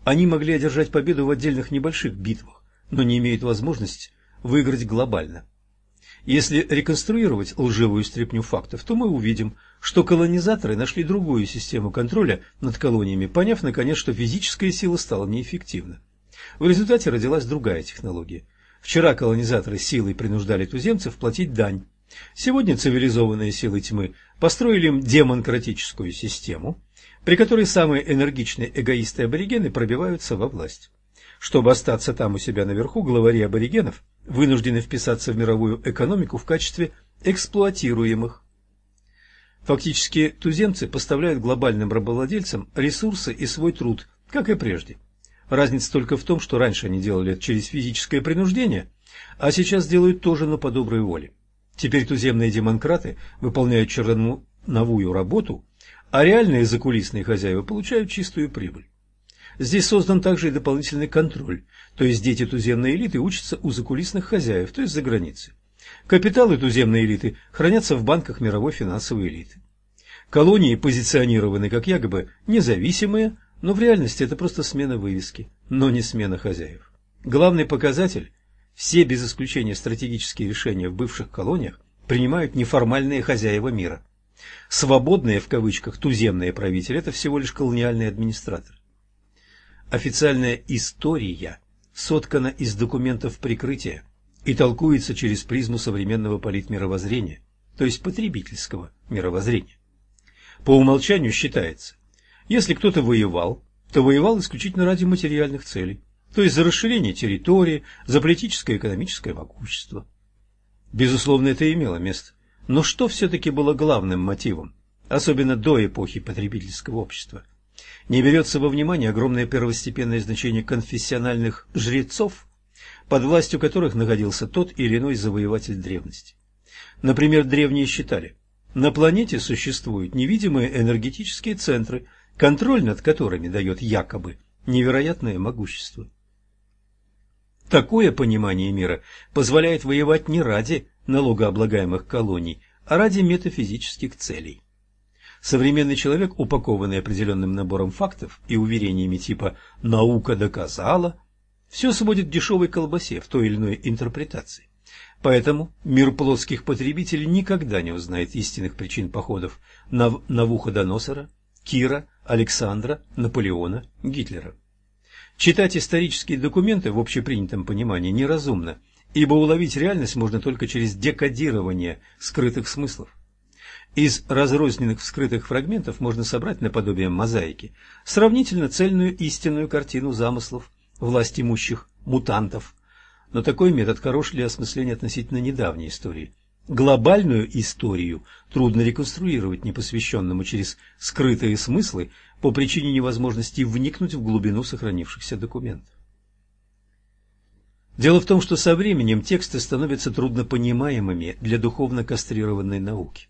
Они могли одержать победу в отдельных небольших битвах, но не имеют возможности выиграть глобально. Если реконструировать лживую стряпню фактов, то мы увидим, что колонизаторы нашли другую систему контроля над колониями, поняв наконец, что физическая сила стала неэффективна. В результате родилась другая технология. Вчера колонизаторы силой принуждали туземцев платить дань. Сегодня цивилизованные силы тьмы построили им демократическую систему, при которой самые энергичные эгоисты-аборигены пробиваются во власть. Чтобы остаться там у себя наверху, главари аборигенов вынуждены вписаться в мировую экономику в качестве эксплуатируемых. Фактически туземцы поставляют глобальным рабовладельцам ресурсы и свой труд, как и прежде. Разница только в том, что раньше они делали это через физическое принуждение, а сейчас делают тоже, но по доброй воле. Теперь туземные демократы выполняют черновую работу, а реальные закулисные хозяева получают чистую прибыль. Здесь создан также и дополнительный контроль, то есть дети туземной элиты учатся у закулисных хозяев, то есть за границей. Капиталы туземной элиты хранятся в банках мировой финансовой элиты. Колонии позиционированы как якобы независимые, но в реальности это просто смена вывески, но не смена хозяев. Главный показатель – все без исключения стратегические решения в бывших колониях принимают неформальные хозяева мира. Свободные в кавычках туземные правители – это всего лишь колониальные администраторы. Официальная история соткана из документов прикрытия и толкуется через призму современного политмировоззрения, то есть потребительского мировоззрения. По умолчанию считается, если кто-то воевал, то воевал исключительно ради материальных целей. То есть за расширение территории, за политическое и экономическое могущество. Безусловно, это имело место. Но что все-таки было главным мотивом, особенно до эпохи потребительского общества? Не берется во внимание огромное первостепенное значение конфессиональных жрецов, под властью которых находился тот или иной завоеватель древности. Например, древние считали, на планете существуют невидимые энергетические центры, контроль над которыми дает якобы невероятное могущество. Такое понимание мира позволяет воевать не ради налогооблагаемых колоний, а ради метафизических целей. Современный человек, упакованный определенным набором фактов и уверениями типа «наука доказала», все сводит к дешевой колбасе в той или иной интерпретации. Поэтому мир плотских потребителей никогда не узнает истинных причин походов Нав Навуходоносора, Кира, Александра, Наполеона, Гитлера. Читать исторические документы в общепринятом понимании неразумно, ибо уловить реальность можно только через декодирование скрытых смыслов. Из разрозненных вскрытых фрагментов можно собрать наподобие мозаики сравнительно цельную истинную картину замыслов власть имущих мутантов, но такой метод хорош для осмысления относительно недавней истории. Глобальную историю трудно реконструировать непосвященному через скрытые смыслы по причине невозможности вникнуть в глубину сохранившихся документов. Дело в том, что со временем тексты становятся труднопонимаемыми для духовно кастрированной науки.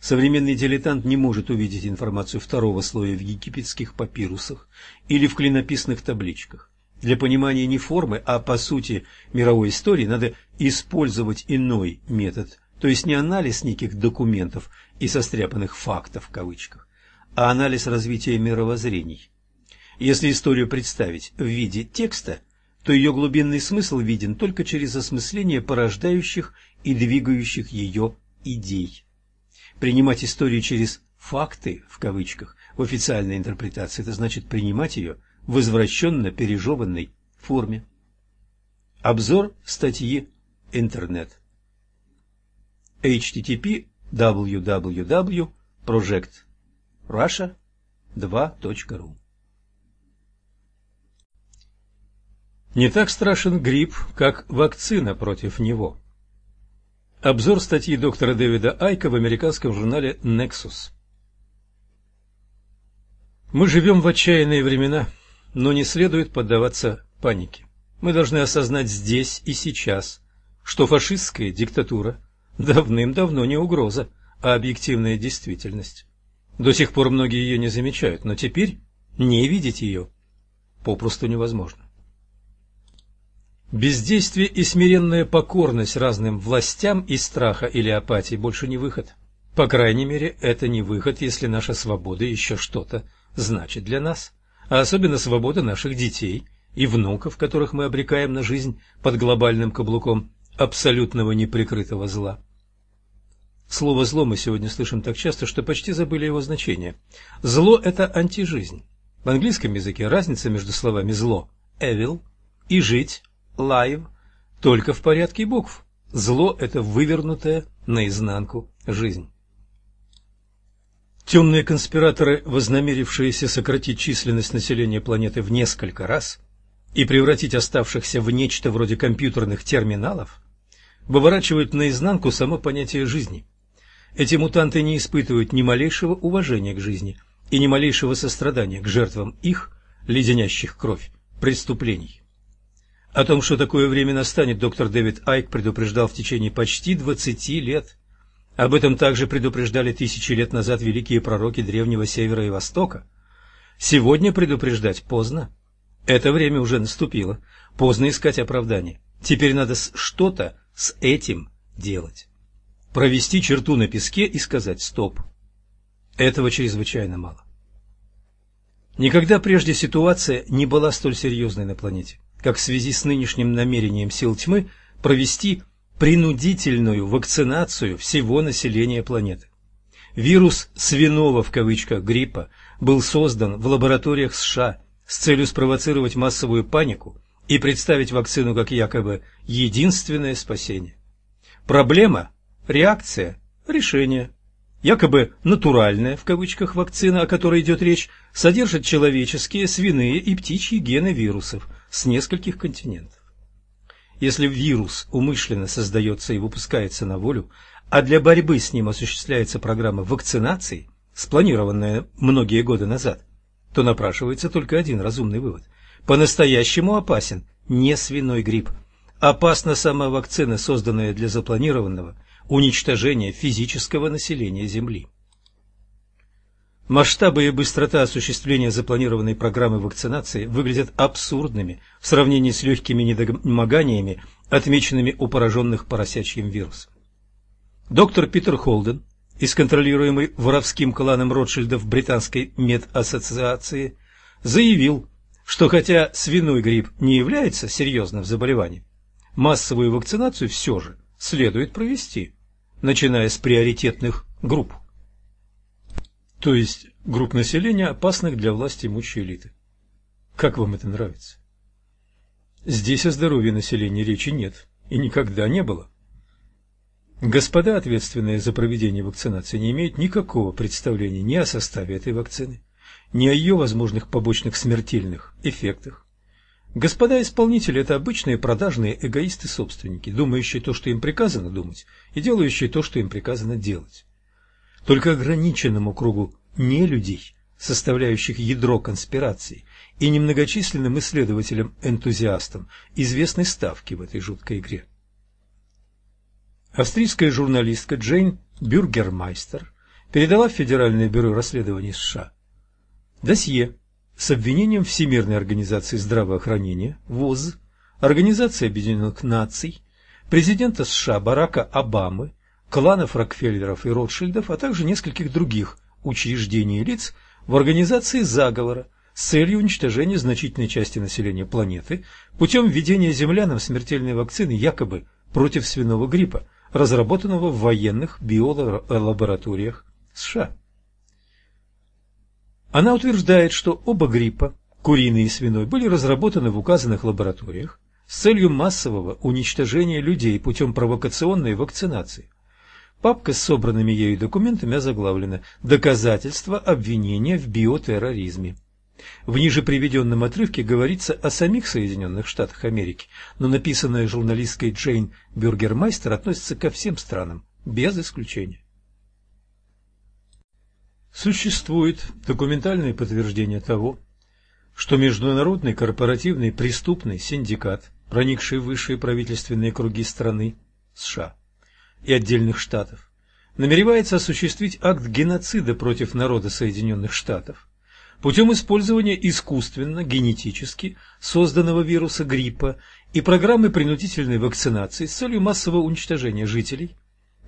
Современный дилетант не может увидеть информацию второго слоя в египетских папирусах или в клинописных табличках. Для понимания не формы, а по сути мировой истории надо использовать иной метод, то есть не анализ неких документов и состряпанных фактов в кавычках, а анализ развития мировоззрений. Если историю представить в виде текста, то ее глубинный смысл виден только через осмысление порождающих и двигающих ее идей. Принимать историю через «факты» в кавычках в официальной интерпретации – это значит принимать ее в извращенно пережеванной форме. Обзор статьи интернет. http www.projectrussia2.ru Не так страшен грипп, как вакцина против него. Обзор статьи доктора Дэвида Айка в американском журнале Nexus. Мы живем в отчаянные времена – но не следует поддаваться панике. Мы должны осознать здесь и сейчас, что фашистская диктатура давным-давно не угроза, а объективная действительность. До сих пор многие ее не замечают, но теперь не видеть ее попросту невозможно. Бездействие и смиренная покорность разным властям из страха или апатии больше не выход. По крайней мере, это не выход, если наша свобода еще что-то значит для нас а особенно свобода наших детей и внуков, которых мы обрекаем на жизнь под глобальным каблуком абсолютного неприкрытого зла. Слово «зло» мы сегодня слышим так часто, что почти забыли его значение. Зло – это антижизнь. В английском языке разница между словами «зло» – evil и «жить» – live только в порядке букв. Зло – это вывернутая наизнанку жизнь. Темные конспираторы, вознамерившиеся сократить численность населения планеты в несколько раз и превратить оставшихся в нечто вроде компьютерных терминалов, выворачивают наизнанку само понятие жизни. Эти мутанты не испытывают ни малейшего уважения к жизни и ни малейшего сострадания к жертвам их, леденящих кровь, преступлений. О том, что такое время настанет, доктор Дэвид Айк предупреждал в течение почти 20 лет. Об этом также предупреждали тысячи лет назад великие пророки Древнего Севера и Востока. Сегодня предупреждать поздно. Это время уже наступило. Поздно искать оправдание. Теперь надо что-то с этим делать. Провести черту на песке и сказать «стоп». Этого чрезвычайно мало. Никогда прежде ситуация не была столь серьезной на планете, как в связи с нынешним намерением сил тьмы провести принудительную вакцинацию всего населения планеты. Вирус «свиного» в кавычках гриппа был создан в лабораториях США с целью спровоцировать массовую панику и представить вакцину как якобы единственное спасение. Проблема – реакция, решение. Якобы «натуральная» в кавычках вакцина, о которой идет речь, содержит человеческие, свиные и птичьи гены вирусов – с нескольких континентов. Если вирус умышленно создается и выпускается на волю, а для борьбы с ним осуществляется программа вакцинации, спланированная многие годы назад, то напрашивается только один разумный вывод. По-настоящему опасен не свиной грипп. Опасна сама вакцина, созданная для запланированного уничтожения физического населения Земли. Масштабы и быстрота осуществления запланированной программы вакцинации выглядят абсурдными в сравнении с легкими недомоганиями, отмеченными у пораженных поросячьим вирусом. Доктор Питер Холден из контролируемой воровским кланом Ротшильдов Британской медассоциации заявил, что хотя свиной грипп не является серьезным заболеванием, массовую вакцинацию все же следует провести, начиная с приоритетных групп. То есть групп населения, опасных для власти имущей элиты. Как вам это нравится? Здесь о здоровье населения речи нет и никогда не было. Господа, ответственные за проведение вакцинации, не имеют никакого представления ни о составе этой вакцины, ни о ее возможных побочных смертельных эффектах. Господа исполнители – это обычные продажные эгоисты-собственники, думающие то, что им приказано думать, и делающие то, что им приказано делать. Только ограниченному кругу нелюдей, составляющих ядро конспирации, и немногочисленным исследователям-энтузиастам известны ставки в этой жуткой игре. Австрийская журналистка Джейн Бюргермайстер передала в Федеральное бюро расследований США досье с обвинением Всемирной организации здравоохранения, ВОЗ, Организации Объединенных Наций, президента США Барака Обамы, кланов Рокфеллеров и Ротшильдов, а также нескольких других учреждений и лиц в организации заговора с целью уничтожения значительной части населения планеты путем введения землянам смертельной вакцины якобы против свиного гриппа, разработанного в военных биолабораториях США. Она утверждает, что оба гриппа, куриный и свиной, были разработаны в указанных лабораториях с целью массового уничтожения людей путем провокационной вакцинации. Папка с собранными ею документами озаглавлена «Доказательства обвинения в биотерроризме». В ниже приведенном отрывке говорится о самих Соединенных Штатах Америки, но написанное журналисткой Джейн Бюргермайстер относится ко всем странам, без исключения. Существует документальное подтверждение того, что международный корпоративный преступный синдикат, проникший в высшие правительственные круги страны США и отдельных штатов, намеревается осуществить акт геноцида против народа Соединенных Штатов путем использования искусственно, генетически созданного вируса гриппа и программы принудительной вакцинации с целью массового уничтожения жителей,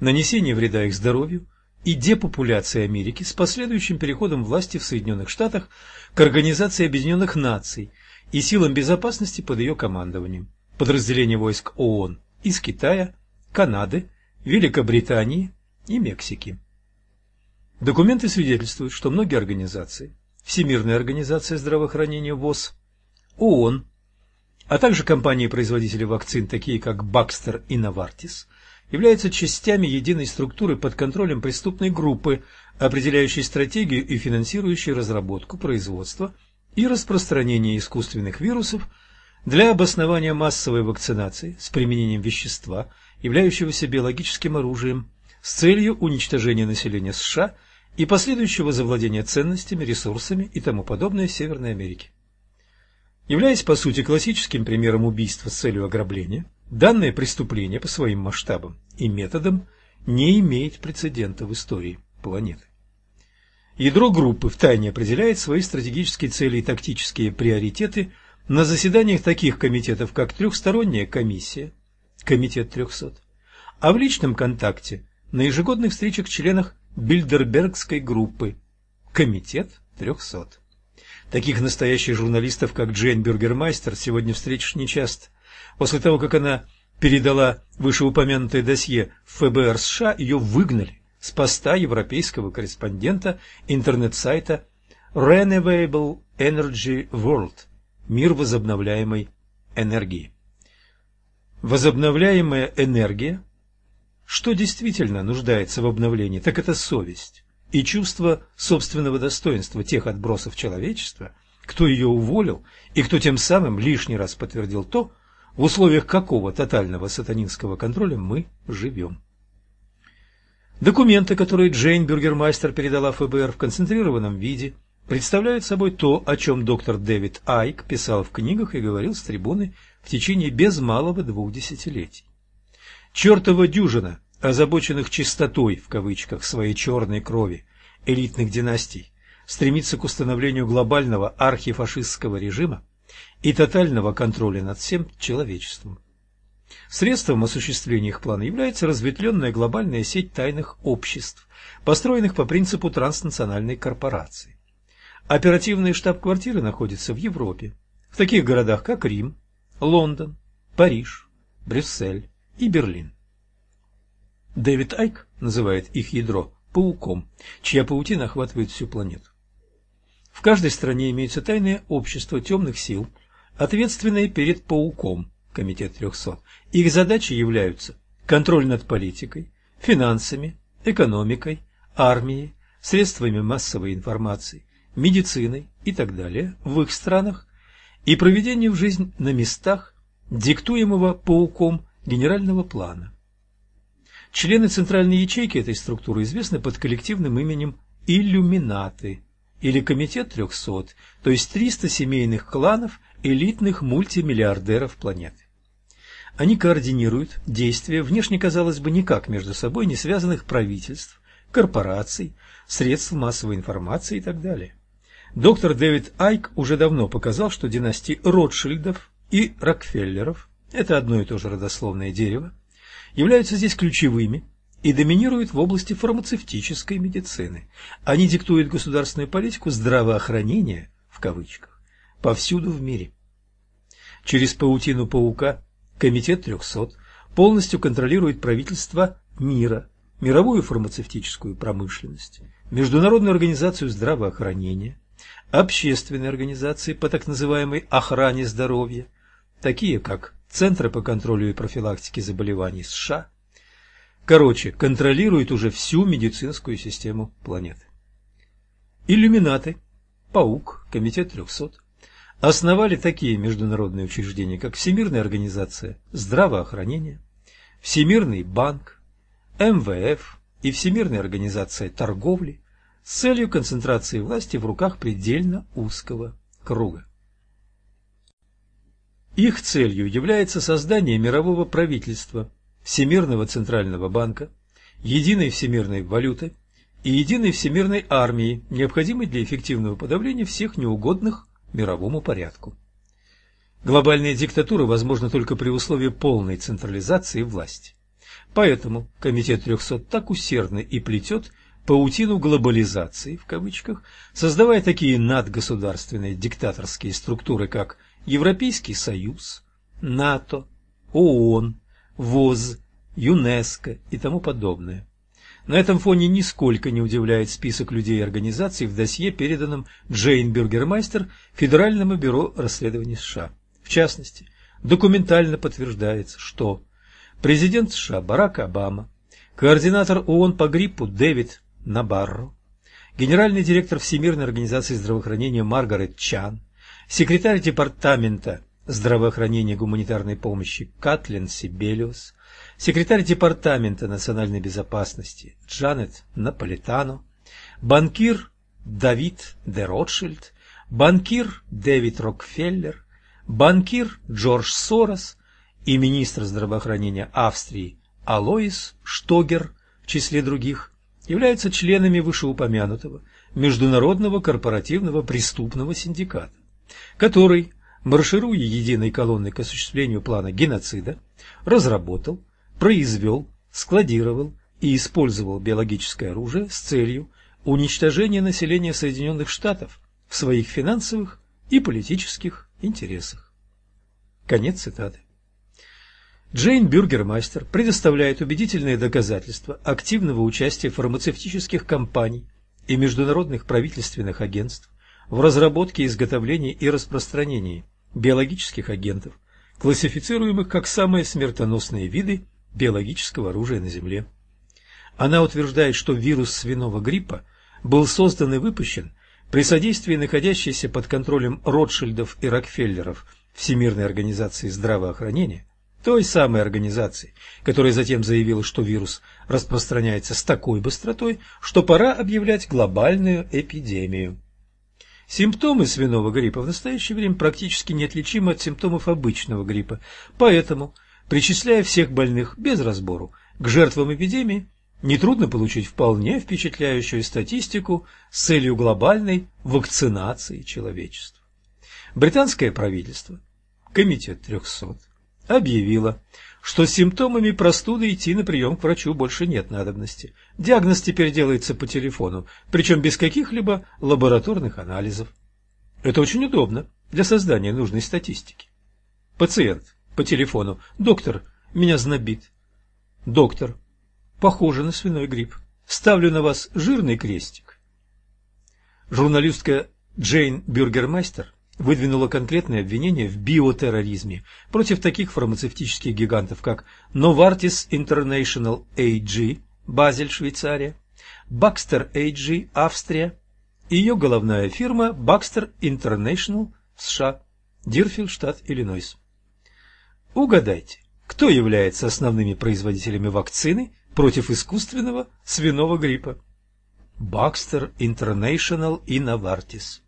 нанесения вреда их здоровью и депопуляции Америки с последующим переходом власти в Соединенных Штатах к Организации Объединенных Наций и силам безопасности под ее командованием, подразделения войск ООН из Китая, Канады, Великобритании и Мексики. Документы свидетельствуют, что многие организации, Всемирная организация здравоохранения ВОЗ, ООН, а также компании-производители вакцин, такие как Baxter и Novartis, являются частями единой структуры под контролем преступной группы, определяющей стратегию и финансирующей разработку, производство и распространение искусственных вирусов для обоснования массовой вакцинации с применением вещества, являющегося биологическим оружием, с целью уничтожения населения США – и последующего завладения ценностями, ресурсами и тому подобное Северной Америке. Являясь по сути классическим примером убийства с целью ограбления, данное преступление по своим масштабам и методам не имеет прецедента в истории планеты. Ядро группы втайне определяет свои стратегические цели и тактические приоритеты на заседаниях таких комитетов, как Трехсторонняя комиссия, Комитет 300, а в личном контакте на ежегодных встречах членах Бильдербергской группы. Комитет 300. Таких настоящих журналистов, как Джейн Бюргермайстер, сегодня встретишь нечасто. После того, как она передала вышеупомянутое досье в ФБР США, ее выгнали с поста европейского корреспондента интернет-сайта Renewable Energy World – мир возобновляемой энергии. Возобновляемая энергия что действительно нуждается в обновлении, так это совесть и чувство собственного достоинства тех отбросов человечества, кто ее уволил и кто тем самым лишний раз подтвердил то, в условиях какого тотального сатанинского контроля мы живем. Документы, которые Джейн Бюргермайстер передала ФБР в концентрированном виде, представляют собой то, о чем доктор Дэвид Айк писал в книгах и говорил с трибуны в течение без малого двух десятилетий. Чертова дюжина озабоченных чистотой, в кавычках, своей черной крови, элитных династий, стремится к установлению глобального архифашистского режима и тотального контроля над всем человечеством. Средством осуществления их плана является разветвленная глобальная сеть тайных обществ, построенных по принципу транснациональной корпорации. Оперативные штаб-квартиры находятся в Европе, в таких городах, как Рим, Лондон, Париж, Брюссель и Берлин. Дэвид Айк называет их ядро пауком, чья паутина охватывает всю планету. В каждой стране имеется тайное общество темных сил, ответственное перед пауком, комитет 300. Их задачи являются контроль над политикой, финансами, экономикой, армией, средствами массовой информации, медициной и так далее в их странах и проведение в жизнь на местах диктуемого пауком генерального плана. Члены центральной ячейки этой структуры известны под коллективным именем иллюминаты или комитет 300, то есть 300 семейных кланов элитных мультимиллиардеров планеты. Они координируют действия внешне, казалось бы, никак между собой не связанных правительств, корпораций, средств массовой информации и так далее. Доктор Дэвид Айк уже давно показал, что династии Ротшильдов и Рокфеллеров – это одно и то же родословное дерево, являются здесь ключевыми и доминируют в области фармацевтической медицины. Они диктуют государственную политику здравоохранения, в кавычках, повсюду в мире. Через паутину паука Комитет 300 полностью контролирует правительство мира, мировую фармацевтическую промышленность, Международную организацию здравоохранения, общественные организации по так называемой охране здоровья, такие как Центры по контролю и профилактике заболеваний США, короче, контролируют уже всю медицинскую систему планеты. Иллюминаты, Паук, Комитет 300 основали такие международные учреждения, как Всемирная организация здравоохранения, Всемирный банк, МВФ и Всемирная организация торговли с целью концентрации власти в руках предельно узкого круга. Их целью является создание мирового правительства, Всемирного центрального банка, единой всемирной валюты и единой всемирной армии, необходимой для эффективного подавления всех неугодных мировому порядку. Глобальная диктатура возможна только при условии полной централизации власти. Поэтому Комитет 300 так усердно и плетет паутину глобализации, в кавычках, создавая такие надгосударственные диктаторские структуры, как Европейский Союз, НАТО, ООН, ВОЗ, ЮНЕСКО и тому подобное. На этом фоне нисколько не удивляет список людей и организаций в досье, переданном Джейн Бюргермайстер Федеральному бюро расследований США. В частности, документально подтверждается, что президент США Барак Обама, координатор ООН по гриппу Дэвид Набарро, генеральный директор Всемирной организации здравоохранения Маргарет Чан, секретарь департамента здравоохранения и гуманитарной помощи Катлин Сибелиус, секретарь Департамента национальной безопасности Джанет Наполитано, банкир Давид де Ротшильд, банкир Дэвид Рокфеллер, банкир Джордж Сорос и министр здравоохранения Австрии Алоис Штогер, в числе других, являются членами вышеупомянутого Международного корпоративного преступного синдиката, который, маршируя единой колонной к осуществлению плана геноцида, разработал, произвел, складировал и использовал биологическое оружие с целью уничтожения населения Соединенных Штатов в своих финансовых и политических интересах. Конец цитаты. Джейн Бюргермастер предоставляет убедительные доказательства активного участия фармацевтических компаний и международных правительственных агентств в разработке, изготовлении и распространении биологических агентов, классифицируемых как самые смертоносные виды биологического оружия на Земле. Она утверждает, что вирус свиного гриппа был создан и выпущен При содействии находящейся под контролем Ротшильдов и Рокфеллеров Всемирной организации здравоохранения, той самой организации, которая затем заявила, что вирус распространяется с такой быстротой, что пора объявлять глобальную эпидемию. Симптомы свиного гриппа в настоящее время практически неотличимы от симптомов обычного гриппа, поэтому, причисляя всех больных без разбору к жертвам эпидемии, нетрудно получить вполне впечатляющую статистику с целью глобальной вакцинации человечества. Британское правительство, комитет 300, объявило, что с симптомами простуды идти на прием к врачу больше нет надобности. Диагноз теперь делается по телефону, причем без каких-либо лабораторных анализов. Это очень удобно для создания нужной статистики. Пациент по телефону. Доктор, меня знобит. Доктор, похоже на свиной грипп. Ставлю на вас жирный крестик. Журналистка Джейн Бюргермастер выдвинула конкретное обвинение в биотерроризме против таких фармацевтических гигантов, как Novartis International AG, Базель, Швейцария, Baxter AG, Австрия, и ее головная фирма Baxter International в США, Дирфилд, штат Иллинойс. Угадайте, кто является основными производителями вакцины против искусственного свиного гриппа? Baxter International и Novartis.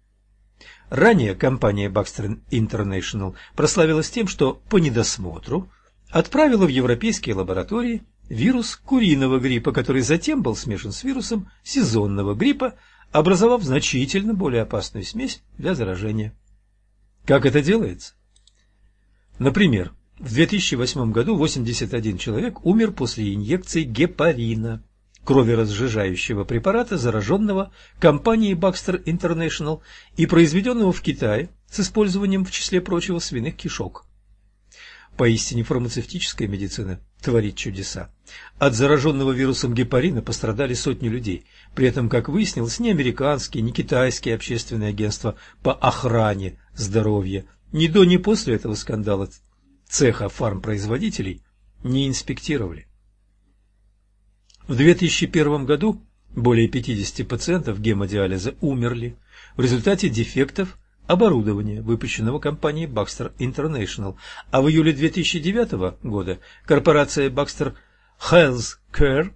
Ранее компания Baxter International прославилась тем, что по недосмотру отправила в европейские лаборатории вирус куриного гриппа, который затем был смешан с вирусом сезонного гриппа, образовав значительно более опасную смесь для заражения. Как это делается? Например, в 2008 году 81 человек умер после инъекции гепарина кроверазжижающего препарата, зараженного компанией Baxter International и произведенного в Китае с использованием, в числе прочего, свиных кишок. Поистине фармацевтическая медицина творит чудеса. От зараженного вирусом гепарина пострадали сотни людей. При этом, как выяснилось, ни американские, ни китайские общественные агентства по охране здоровья ни до, ни после этого скандала цеха фармпроизводителей не инспектировали. В 2001 году более 50 пациентов гемодиализа умерли в результате дефектов оборудования, выпущенного компанией Baxter International, а в июле 2009 года корпорация Baxter Health Care,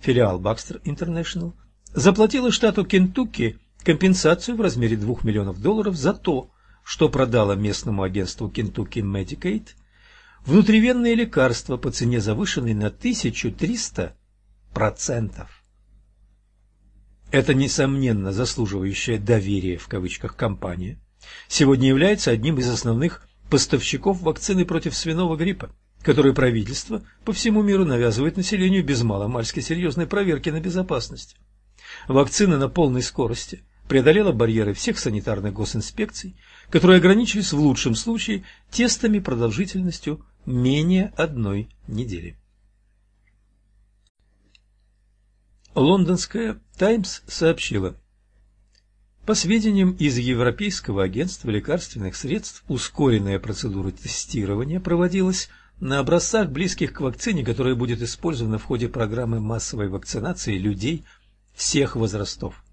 филиал Baxter International, заплатила штату Кентукки компенсацию в размере 2 миллионов долларов за то, что продала местному агентству Kentucky Medicaid внутривенные лекарства по цене завышенной на 1300 процентов. Это, несомненно, заслуживающая доверия в кавычках компания, сегодня является одним из основных поставщиков вакцины против свиного гриппа, которую правительство по всему миру навязывает населению без маломальски серьезной проверки на безопасность. Вакцина на полной скорости преодолела барьеры всех санитарных госинспекций, которые ограничились в лучшем случае тестами продолжительностью менее одной недели. Лондонская «Таймс» сообщила, по сведениям из Европейского агентства лекарственных средств, ускоренная процедура тестирования проводилась на образцах, близких к вакцине, которая будет использована в ходе программы массовой вакцинации людей всех возрастов.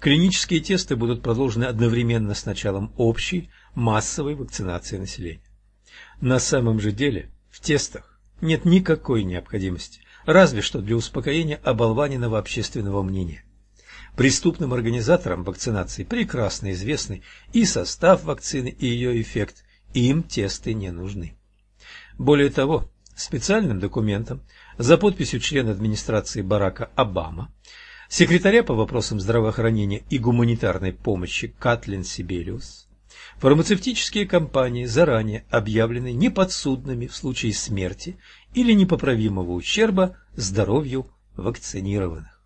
Клинические тесты будут продолжены одновременно с началом общей массовой вакцинации населения. На самом же деле в тестах нет никакой необходимости разве что для успокоения оболваненного общественного мнения. Преступным организаторам вакцинации прекрасно известны и состав вакцины, и ее эффект, им тесты не нужны. Более того, специальным документом за подписью члена администрации Барака Обама, секретаря по вопросам здравоохранения и гуманитарной помощи Катлин Сибелиус, фармацевтические компании заранее объявлены неподсудными в случае смерти или непоправимого ущерба здоровью вакцинированных.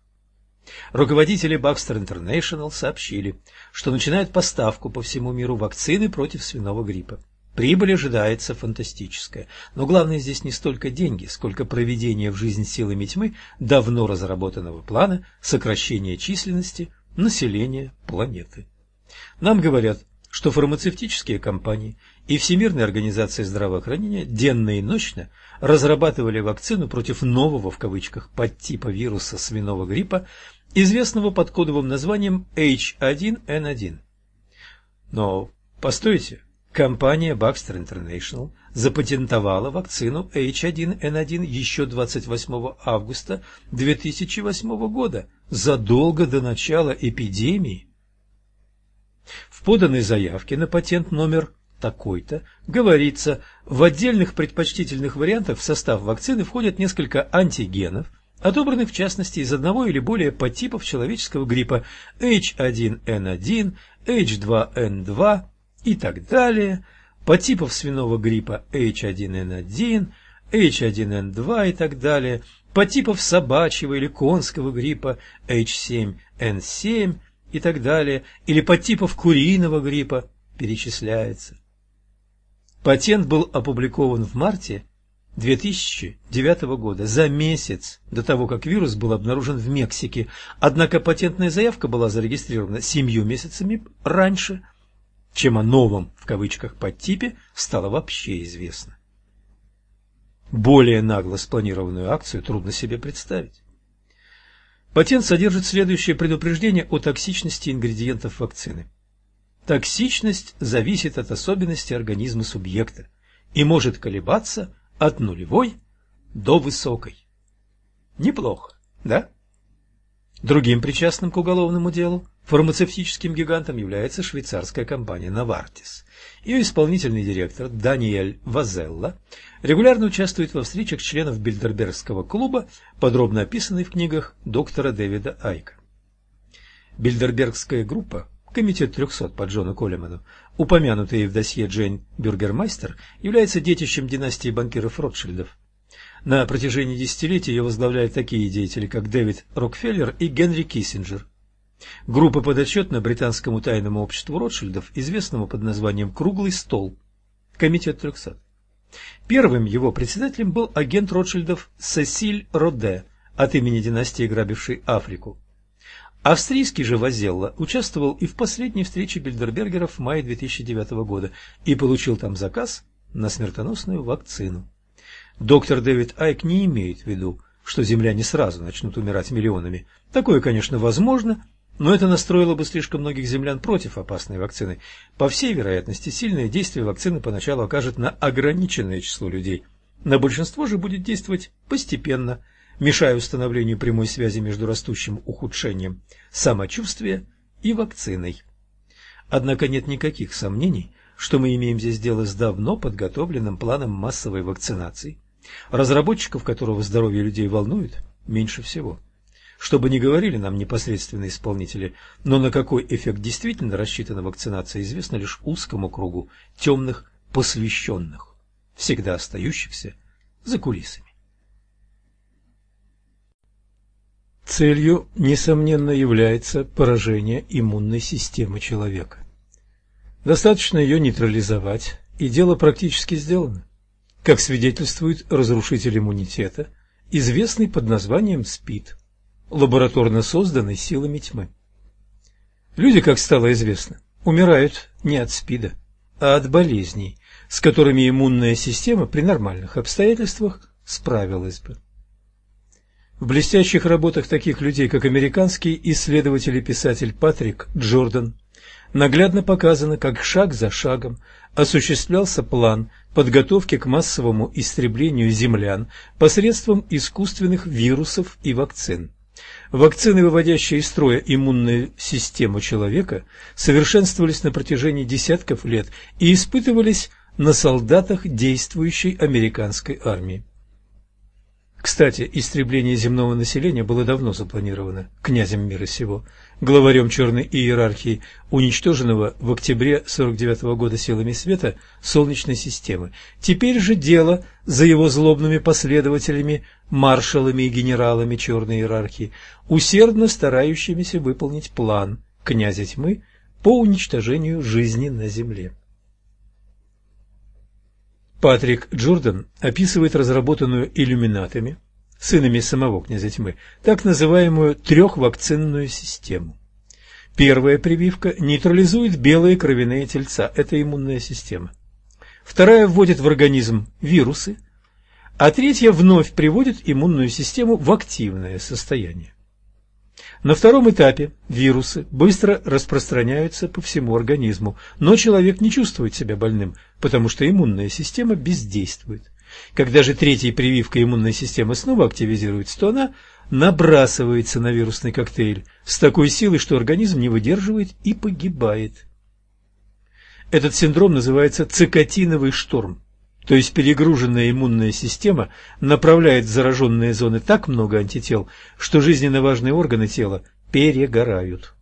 Руководители Baxter International сообщили, что начинают поставку по всему миру вакцины против свиного гриппа. Прибыль ожидается фантастическая, но главное здесь не столько деньги, сколько проведение в жизнь силами тьмы давно разработанного плана сокращения численности населения планеты. Нам говорят, что фармацевтические компании и Всемирная организация здравоохранения денно и ночно разрабатывали вакцину против нового в кавычках подтипа вируса свиного гриппа известного под кодовым названием H1N1. Но, постойте, компания Baxter International запатентовала вакцину H1N1 еще 28 августа 2008 года, задолго до начала эпидемии. В поданной заявке на патент номер такой-то говорится, в отдельных предпочтительных вариантах в состав вакцины входят несколько антигенов, отобранных в частности из одного или более подтипов человеческого гриппа H1N1, H2N2 и так далее, подтипов свиного гриппа H1N1, H1N2 и так далее, подтипов собачьего или конского гриппа H7N7 и так далее, или подтипов куриного гриппа перечисляется. Патент был опубликован в марте 2009 года, за месяц до того, как вирус был обнаружен в Мексике. Однако патентная заявка была зарегистрирована семью месяцами раньше, чем о новом, в кавычках, подтипе стало вообще известно. Более нагло спланированную акцию трудно себе представить. Патент содержит следующее предупреждение о токсичности ингредиентов вакцины. Токсичность зависит от особенностей организма субъекта и может колебаться от нулевой до высокой. Неплохо, да? Другим причастным к уголовному делу фармацевтическим гигантом является швейцарская компания Novartis. Ее исполнительный директор Даниэль Вазелла регулярно участвует во встречах членов Бильдербергского клуба, подробно описанной в книгах доктора Дэвида Айка. Бильдербергская группа Комитет 300 по Джону Коллиману, упомянутый в досье Джейн Бюргермайстер, является детищем династии банкиров Ротшильдов. На протяжении десятилетий ее возглавляют такие деятели, как Дэвид Рокфеллер и Генри Киссинджер. Группа подотчетна британскому тайному обществу Ротшильдов, известному под названием «Круглый стол» – Комитет 300. Первым его председателем был агент Ротшильдов Сесиль Роде от имени династии, грабившей Африку. Австрийский же Вазелла участвовал и в последней встрече Бильдербергеров в мае 2009 года и получил там заказ на смертоносную вакцину. Доктор Дэвид Айк не имеет в виду, что земляне сразу начнут умирать миллионами. Такое, конечно, возможно, но это настроило бы слишком многих землян против опасной вакцины. По всей вероятности, сильное действие вакцины поначалу окажет на ограниченное число людей. На большинство же будет действовать постепенно – мешая установлению прямой связи между растущим ухудшением самочувствия и вакциной. Однако нет никаких сомнений, что мы имеем здесь дело с давно подготовленным планом массовой вакцинации, разработчиков которого здоровье людей волнует меньше всего. Что бы ни говорили нам непосредственные исполнители, но на какой эффект действительно рассчитана вакцинация, известно лишь узкому кругу темных посвященных, всегда остающихся за кулисами. Целью, несомненно, является поражение иммунной системы человека. Достаточно ее нейтрализовать, и дело практически сделано. Как свидетельствует разрушитель иммунитета, известный под названием СПИД, лабораторно созданный силами тьмы. Люди, как стало известно, умирают не от СПИДа, а от болезней, с которыми иммунная система при нормальных обстоятельствах справилась бы. В блестящих работах таких людей, как американский исследователь и писатель Патрик Джордан, наглядно показано, как шаг за шагом осуществлялся план подготовки к массовому истреблению землян посредством искусственных вирусов и вакцин. Вакцины, выводящие из строя иммунную систему человека, совершенствовались на протяжении десятков лет и испытывались на солдатах действующей американской армии. Кстати, истребление земного населения было давно запланировано князем мира сего, главарем черной иерархии, уничтоженного в октябре 49 -го года силами света Солнечной системы. Теперь же дело за его злобными последователями, маршалами и генералами черной иерархии, усердно старающимися выполнить план князя тьмы по уничтожению жизни на земле. Патрик Джордан описывает разработанную иллюминатами, сынами самого князя тьмы, так называемую трехвакцинную систему. Первая прививка нейтрализует белые кровяные тельца, это иммунная система. Вторая вводит в организм вирусы, а третья вновь приводит иммунную систему в активное состояние. На втором этапе вирусы быстро распространяются по всему организму, но человек не чувствует себя больным, потому что иммунная система бездействует. Когда же третьей прививкой иммунной системы снова активизируется, то она набрасывается на вирусный коктейль с такой силой, что организм не выдерживает и погибает. Этот синдром называется цикотиновый шторм, то есть перегруженная иммунная система направляет в зараженные зоны так много антител, что жизненно важные органы тела перегорают.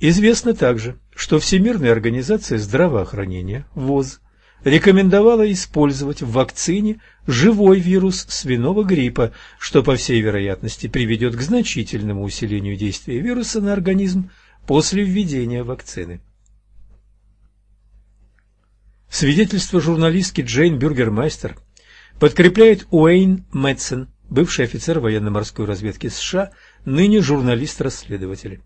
Известно также, что Всемирная организация здравоохранения ВОЗ рекомендовала использовать в вакцине живой вирус свиного гриппа, что по всей вероятности приведет к значительному усилению действия вируса на организм после введения вакцины. Свидетельство журналистки Джейн Бюргермайстер подкрепляет Уэйн Мэтсон, бывший офицер военно-морской разведки США, ныне журналист-расследователь.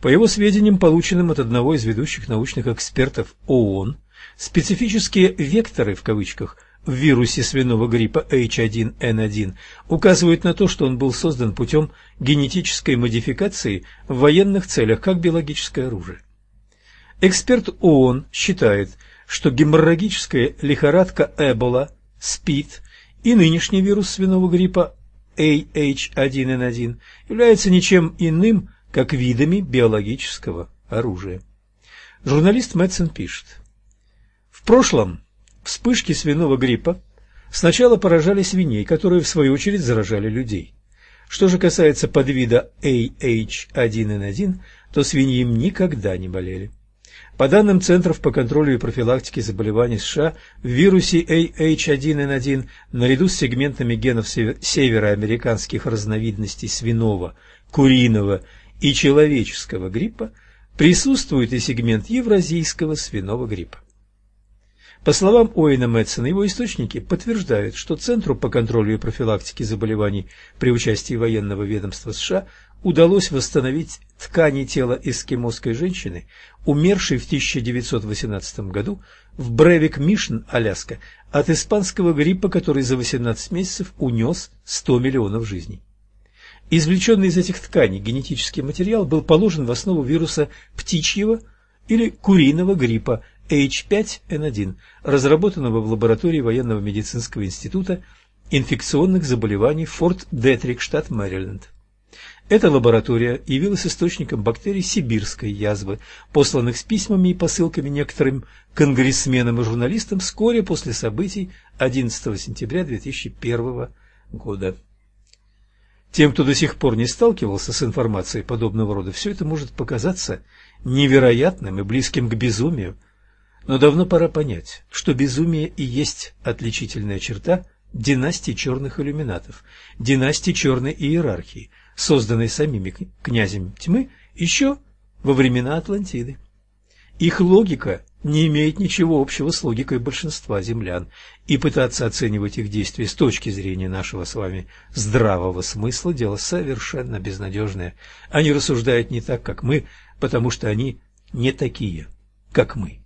По его сведениям, полученным от одного из ведущих научных экспертов ООН, специфические «векторы» в кавычках в вирусе свиного гриппа H1N1 указывают на то, что он был создан путем генетической модификации в военных целях как биологическое оружие. Эксперт ООН считает, что геморрагическая лихорадка Эбола, СПИД и нынешний вирус свиного гриппа AH1N1 являются ничем иным, как видами биологического оружия. Журналист Мэтсон пишет. В прошлом вспышки свиного гриппа сначала поражали свиней, которые в свою очередь заражали людей. Что же касается подвида AH1N1, то свиньи им никогда не болели. По данным Центров по контролю и профилактике заболеваний США, в вирусе AH1N1 наряду с сегментами генов североамериканских разновидностей свиного, куриного и человеческого гриппа присутствует и сегмент евразийского свиного гриппа. По словам Оэна Мэтсона, его источники подтверждают, что Центру по контролю и профилактике заболеваний при участии военного ведомства США удалось восстановить ткани тела эскимосской женщины, умершей в 1918 году в Бревик-Мишн, Аляска, от испанского гриппа, который за 18 месяцев унес 100 миллионов жизней. Извлеченный из этих тканей генетический материал был положен в основу вируса птичьего или куриного гриппа H5N1, разработанного в лаборатории военного медицинского института инфекционных заболеваний Форт Детрик, штат Мэриленд. Эта лаборатория явилась источником бактерий сибирской язвы, посланных с письмами и посылками некоторым конгрессменам и журналистам вскоре после событий 11 сентября 2001 года. Тем, кто до сих пор не сталкивался с информацией подобного рода, все это может показаться невероятным и близким к безумию, но давно пора понять, что безумие и есть отличительная черта династии черных иллюминатов, династии черной иерархии – созданной самими князем тьмы еще во времена Атлантиды. Их логика не имеет ничего общего с логикой большинства землян, и пытаться оценивать их действия с точки зрения нашего с вами здравого смысла – дело совершенно безнадежное. Они рассуждают не так, как мы, потому что они не такие, как мы.